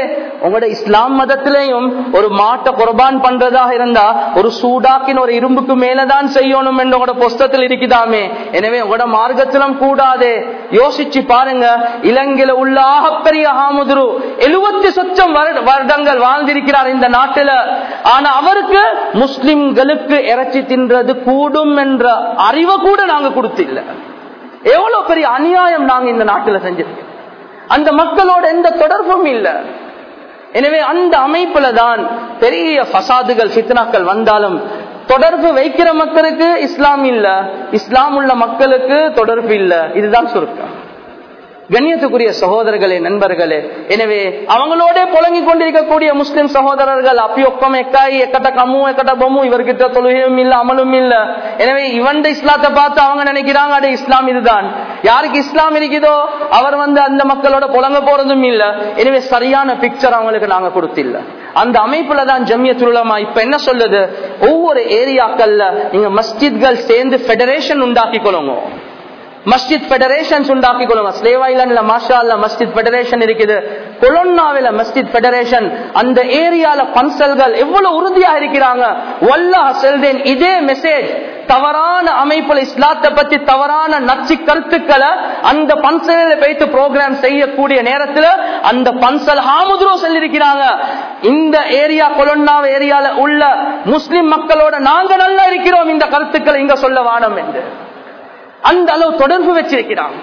உங்களோட இஸ்லாம் மதத்திலையும் ஒரு மாட்டை குர்பான் பண்றதாக இருந்தா ஒரு சூடாக்கின் ஒரு இரும்புக்கு மேலதான் செய்யணும் என்று உங்களோட புஸ்தத்தில் இருக்குதாமே. எனவே உங்களோட மார்க்கத்திலும் கூடாதே. யோசிச்சு பாருங்க இலங்கையில உள்ள ஆகப்பெரிய ஹாமுதுரு எழுபத்தி சொச்சம் வருடங்கள் வாழ்ந்திருக்கிறார் இந்த நாட்டுல. ஆனா அவருக்கு முஸ்லிம்களுக்கு இறைச்சி தின்றது கூடும் என்ற அறிவை கூட நாங்க கொடுத்தில்ல எவ்வளவு பெரிய அநியாயம் நாங்க இந்த நாட்டுல செஞ்சிருக்கோம். அந்த மக்களோட எந்த தொடர்பும் இல்ல. எனவே அந்த அமைப்புல தான் பெரிய பசாதுகள் சித்தனாக்கள் வந்தாலும் தொடர்பு வைக்கிற மக்களுக்கு இஸ்லாம் இல்ல. இஸ்லாம் உள்ள மக்களுக்கு தொடர்பு இல்ல. இதுதான் சுருக்கம். கண்ணியத்துக்குரிய சகோதரர்களே நண்பர்களே எனவே அவங்களோட புழங்கி கொண்டிருக்கக்கூடிய முஸ்லிம் சகோதரர்கள் அப்பி ஒக்கம் எக்காய் எக்கட்ட கம்மு எக்கட்ட பொம்மும் இவர்கிட்ட தொழுகையும் இல்ல அமலும் இல்ல. எனவே இவன் இஸ்லாத்தை பார்த்து அவங்க நினைக்கிறாங்க அடே இஸ்லாம் இதுதான். யாருக்கு இஸ்லாம் இருக்குதோ அவர் வந்து அந்த மக்களோட புழங்க போறதும் இல்ல. எனவே சரியான பிக்சர் அவங்களுக்கு நாங்க கொடுத்தில்ல. அந்த அமைப்புல தான் ஜம்யத்துலமா இப்ப என்ன சொல்லுது? ஒவ்வொரு ஏரியாக்கள்ல நீங்க மஸ்ஜித்கள் சேர்ந்து பெடரேஷன் உண்டாக்கி கொள்ளுங்க மஸ்ஜித் பெடரேஷன் உண்டாக்கி கொள்ளுங்க ஸ்லேவ் ஐலாண்ட்ல மாஷா அல்ல மஸ்ஜித் பெடரேஷன் இருக்குது. கொலொன்னாவில மஸ்ஜித் பெடரேஷன் அந்த ஏரியால பன்சல்கள் எவ்வளவு உறுதியா இருக்கிறாங்க? வல்லா செல்தேன் இதே மெசேஜ் தவறான அமைப்புல இஸ்லாத்தை பத்தி தவறான நச்சு கருத்துக்களை அந்த பன்சலில் வைத்து ப்ரோக்ராம் செய்யக்கூடிய நேரத்தில் அந்த பன்சல் ஹாமுதுரோ சொல்லிருக்கிறாங்க இந்த ஏரியா கொலொன்னாவ ஏரியால உள்ள முஸ்லிம் மக்களோட நாங்க நல்லா இருக்கிறோம் இந்த கருத்துக்களை இங்க சொல்ல வானம் என்று. அந்த அளவு தொடர்பு வச்சிருக்கிறான்.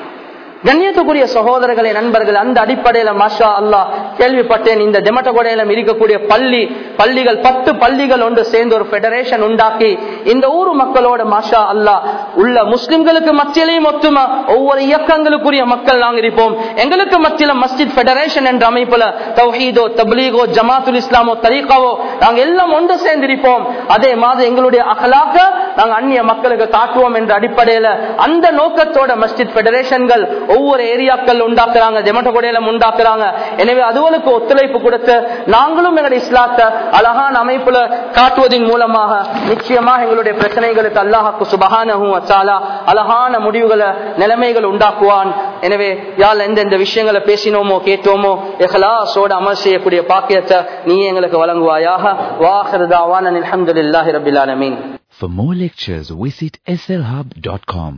கண்ணியத்துக்குரிய சகோதரர்களே நண்பர்கள் அந்த அடிப்படையில மாஷா அல்லா கேள்விப்பட்டேன். இந்த டெமட்டகோடையில இருக்கக்கூடிய பள்ளி பள்ளிகள் பத்து பள்ளிகள் ஒன்று சேர்ந்து ஒரு பெடரேஷன் உண்டாக்கி இந்த ஊர் மக்களோட மாஷா அல்லா உள்ள முஸ்லிம்களுக்கு மத்தியிலையும் ஒத்துமா ஒவ்வொரு இயக்கங்களுக்குரிய மக்கள் நாங்கள் இருப்போம். எங்களுக்கு மத்தியில மஸ்ஜித் பெடரேஷன் என்ற அமைப்புல தௌஹீதோ தப்லீகோ ஜமாத்துல் இஸ்லாமோ தரீகாவோ நாங்கள் எல்லாம் ஒன்று சேர்ந்திருப்போம் அதே மாதிரி எங்களுடைய அகலாக்க நாங்கள் அந்நிய மக்களுக்கு காட்டுவோம் என்ற அடிப்படையில அந்த நோக்கத்தோட மஸ்ஜித் பெடரேஷன்கள் ஒவ்வொரு ஏரியாக்கள் உண்டாக்குறாங்க ஜெமட்டகொடையில உண்டாக்குறாங்க. எனவே அதுவளுக்கு ஒத்துழைப்பு கொடுத்து நாங்களும் எங்களுடைய இஸ்லாத்தை அழகான அமைப்புல காட்டுவதன் மூலமாக நிச்சயமாக எங்களுடைய பிரச்சனைகளுக்கு அல்லாஹாக்கு சுபகானகும் வச்சாலா அழகான முடிவுகளை நிலைமைகள் உண்டாக்குவான். எனவே யாழ் எந்தெந்த விஷயங்களை பேசினோமோ கேட்டோமோ எஹலாசோட அமல் செய்யக்கூடிய பாக்கியத்தை நீ எங்களுக்கு வழங்குவாயாக. வாஹர்தாவான் அலமதுல்லாஹி ரபில் ஆலமீன். For more lectures, visit slhub.com.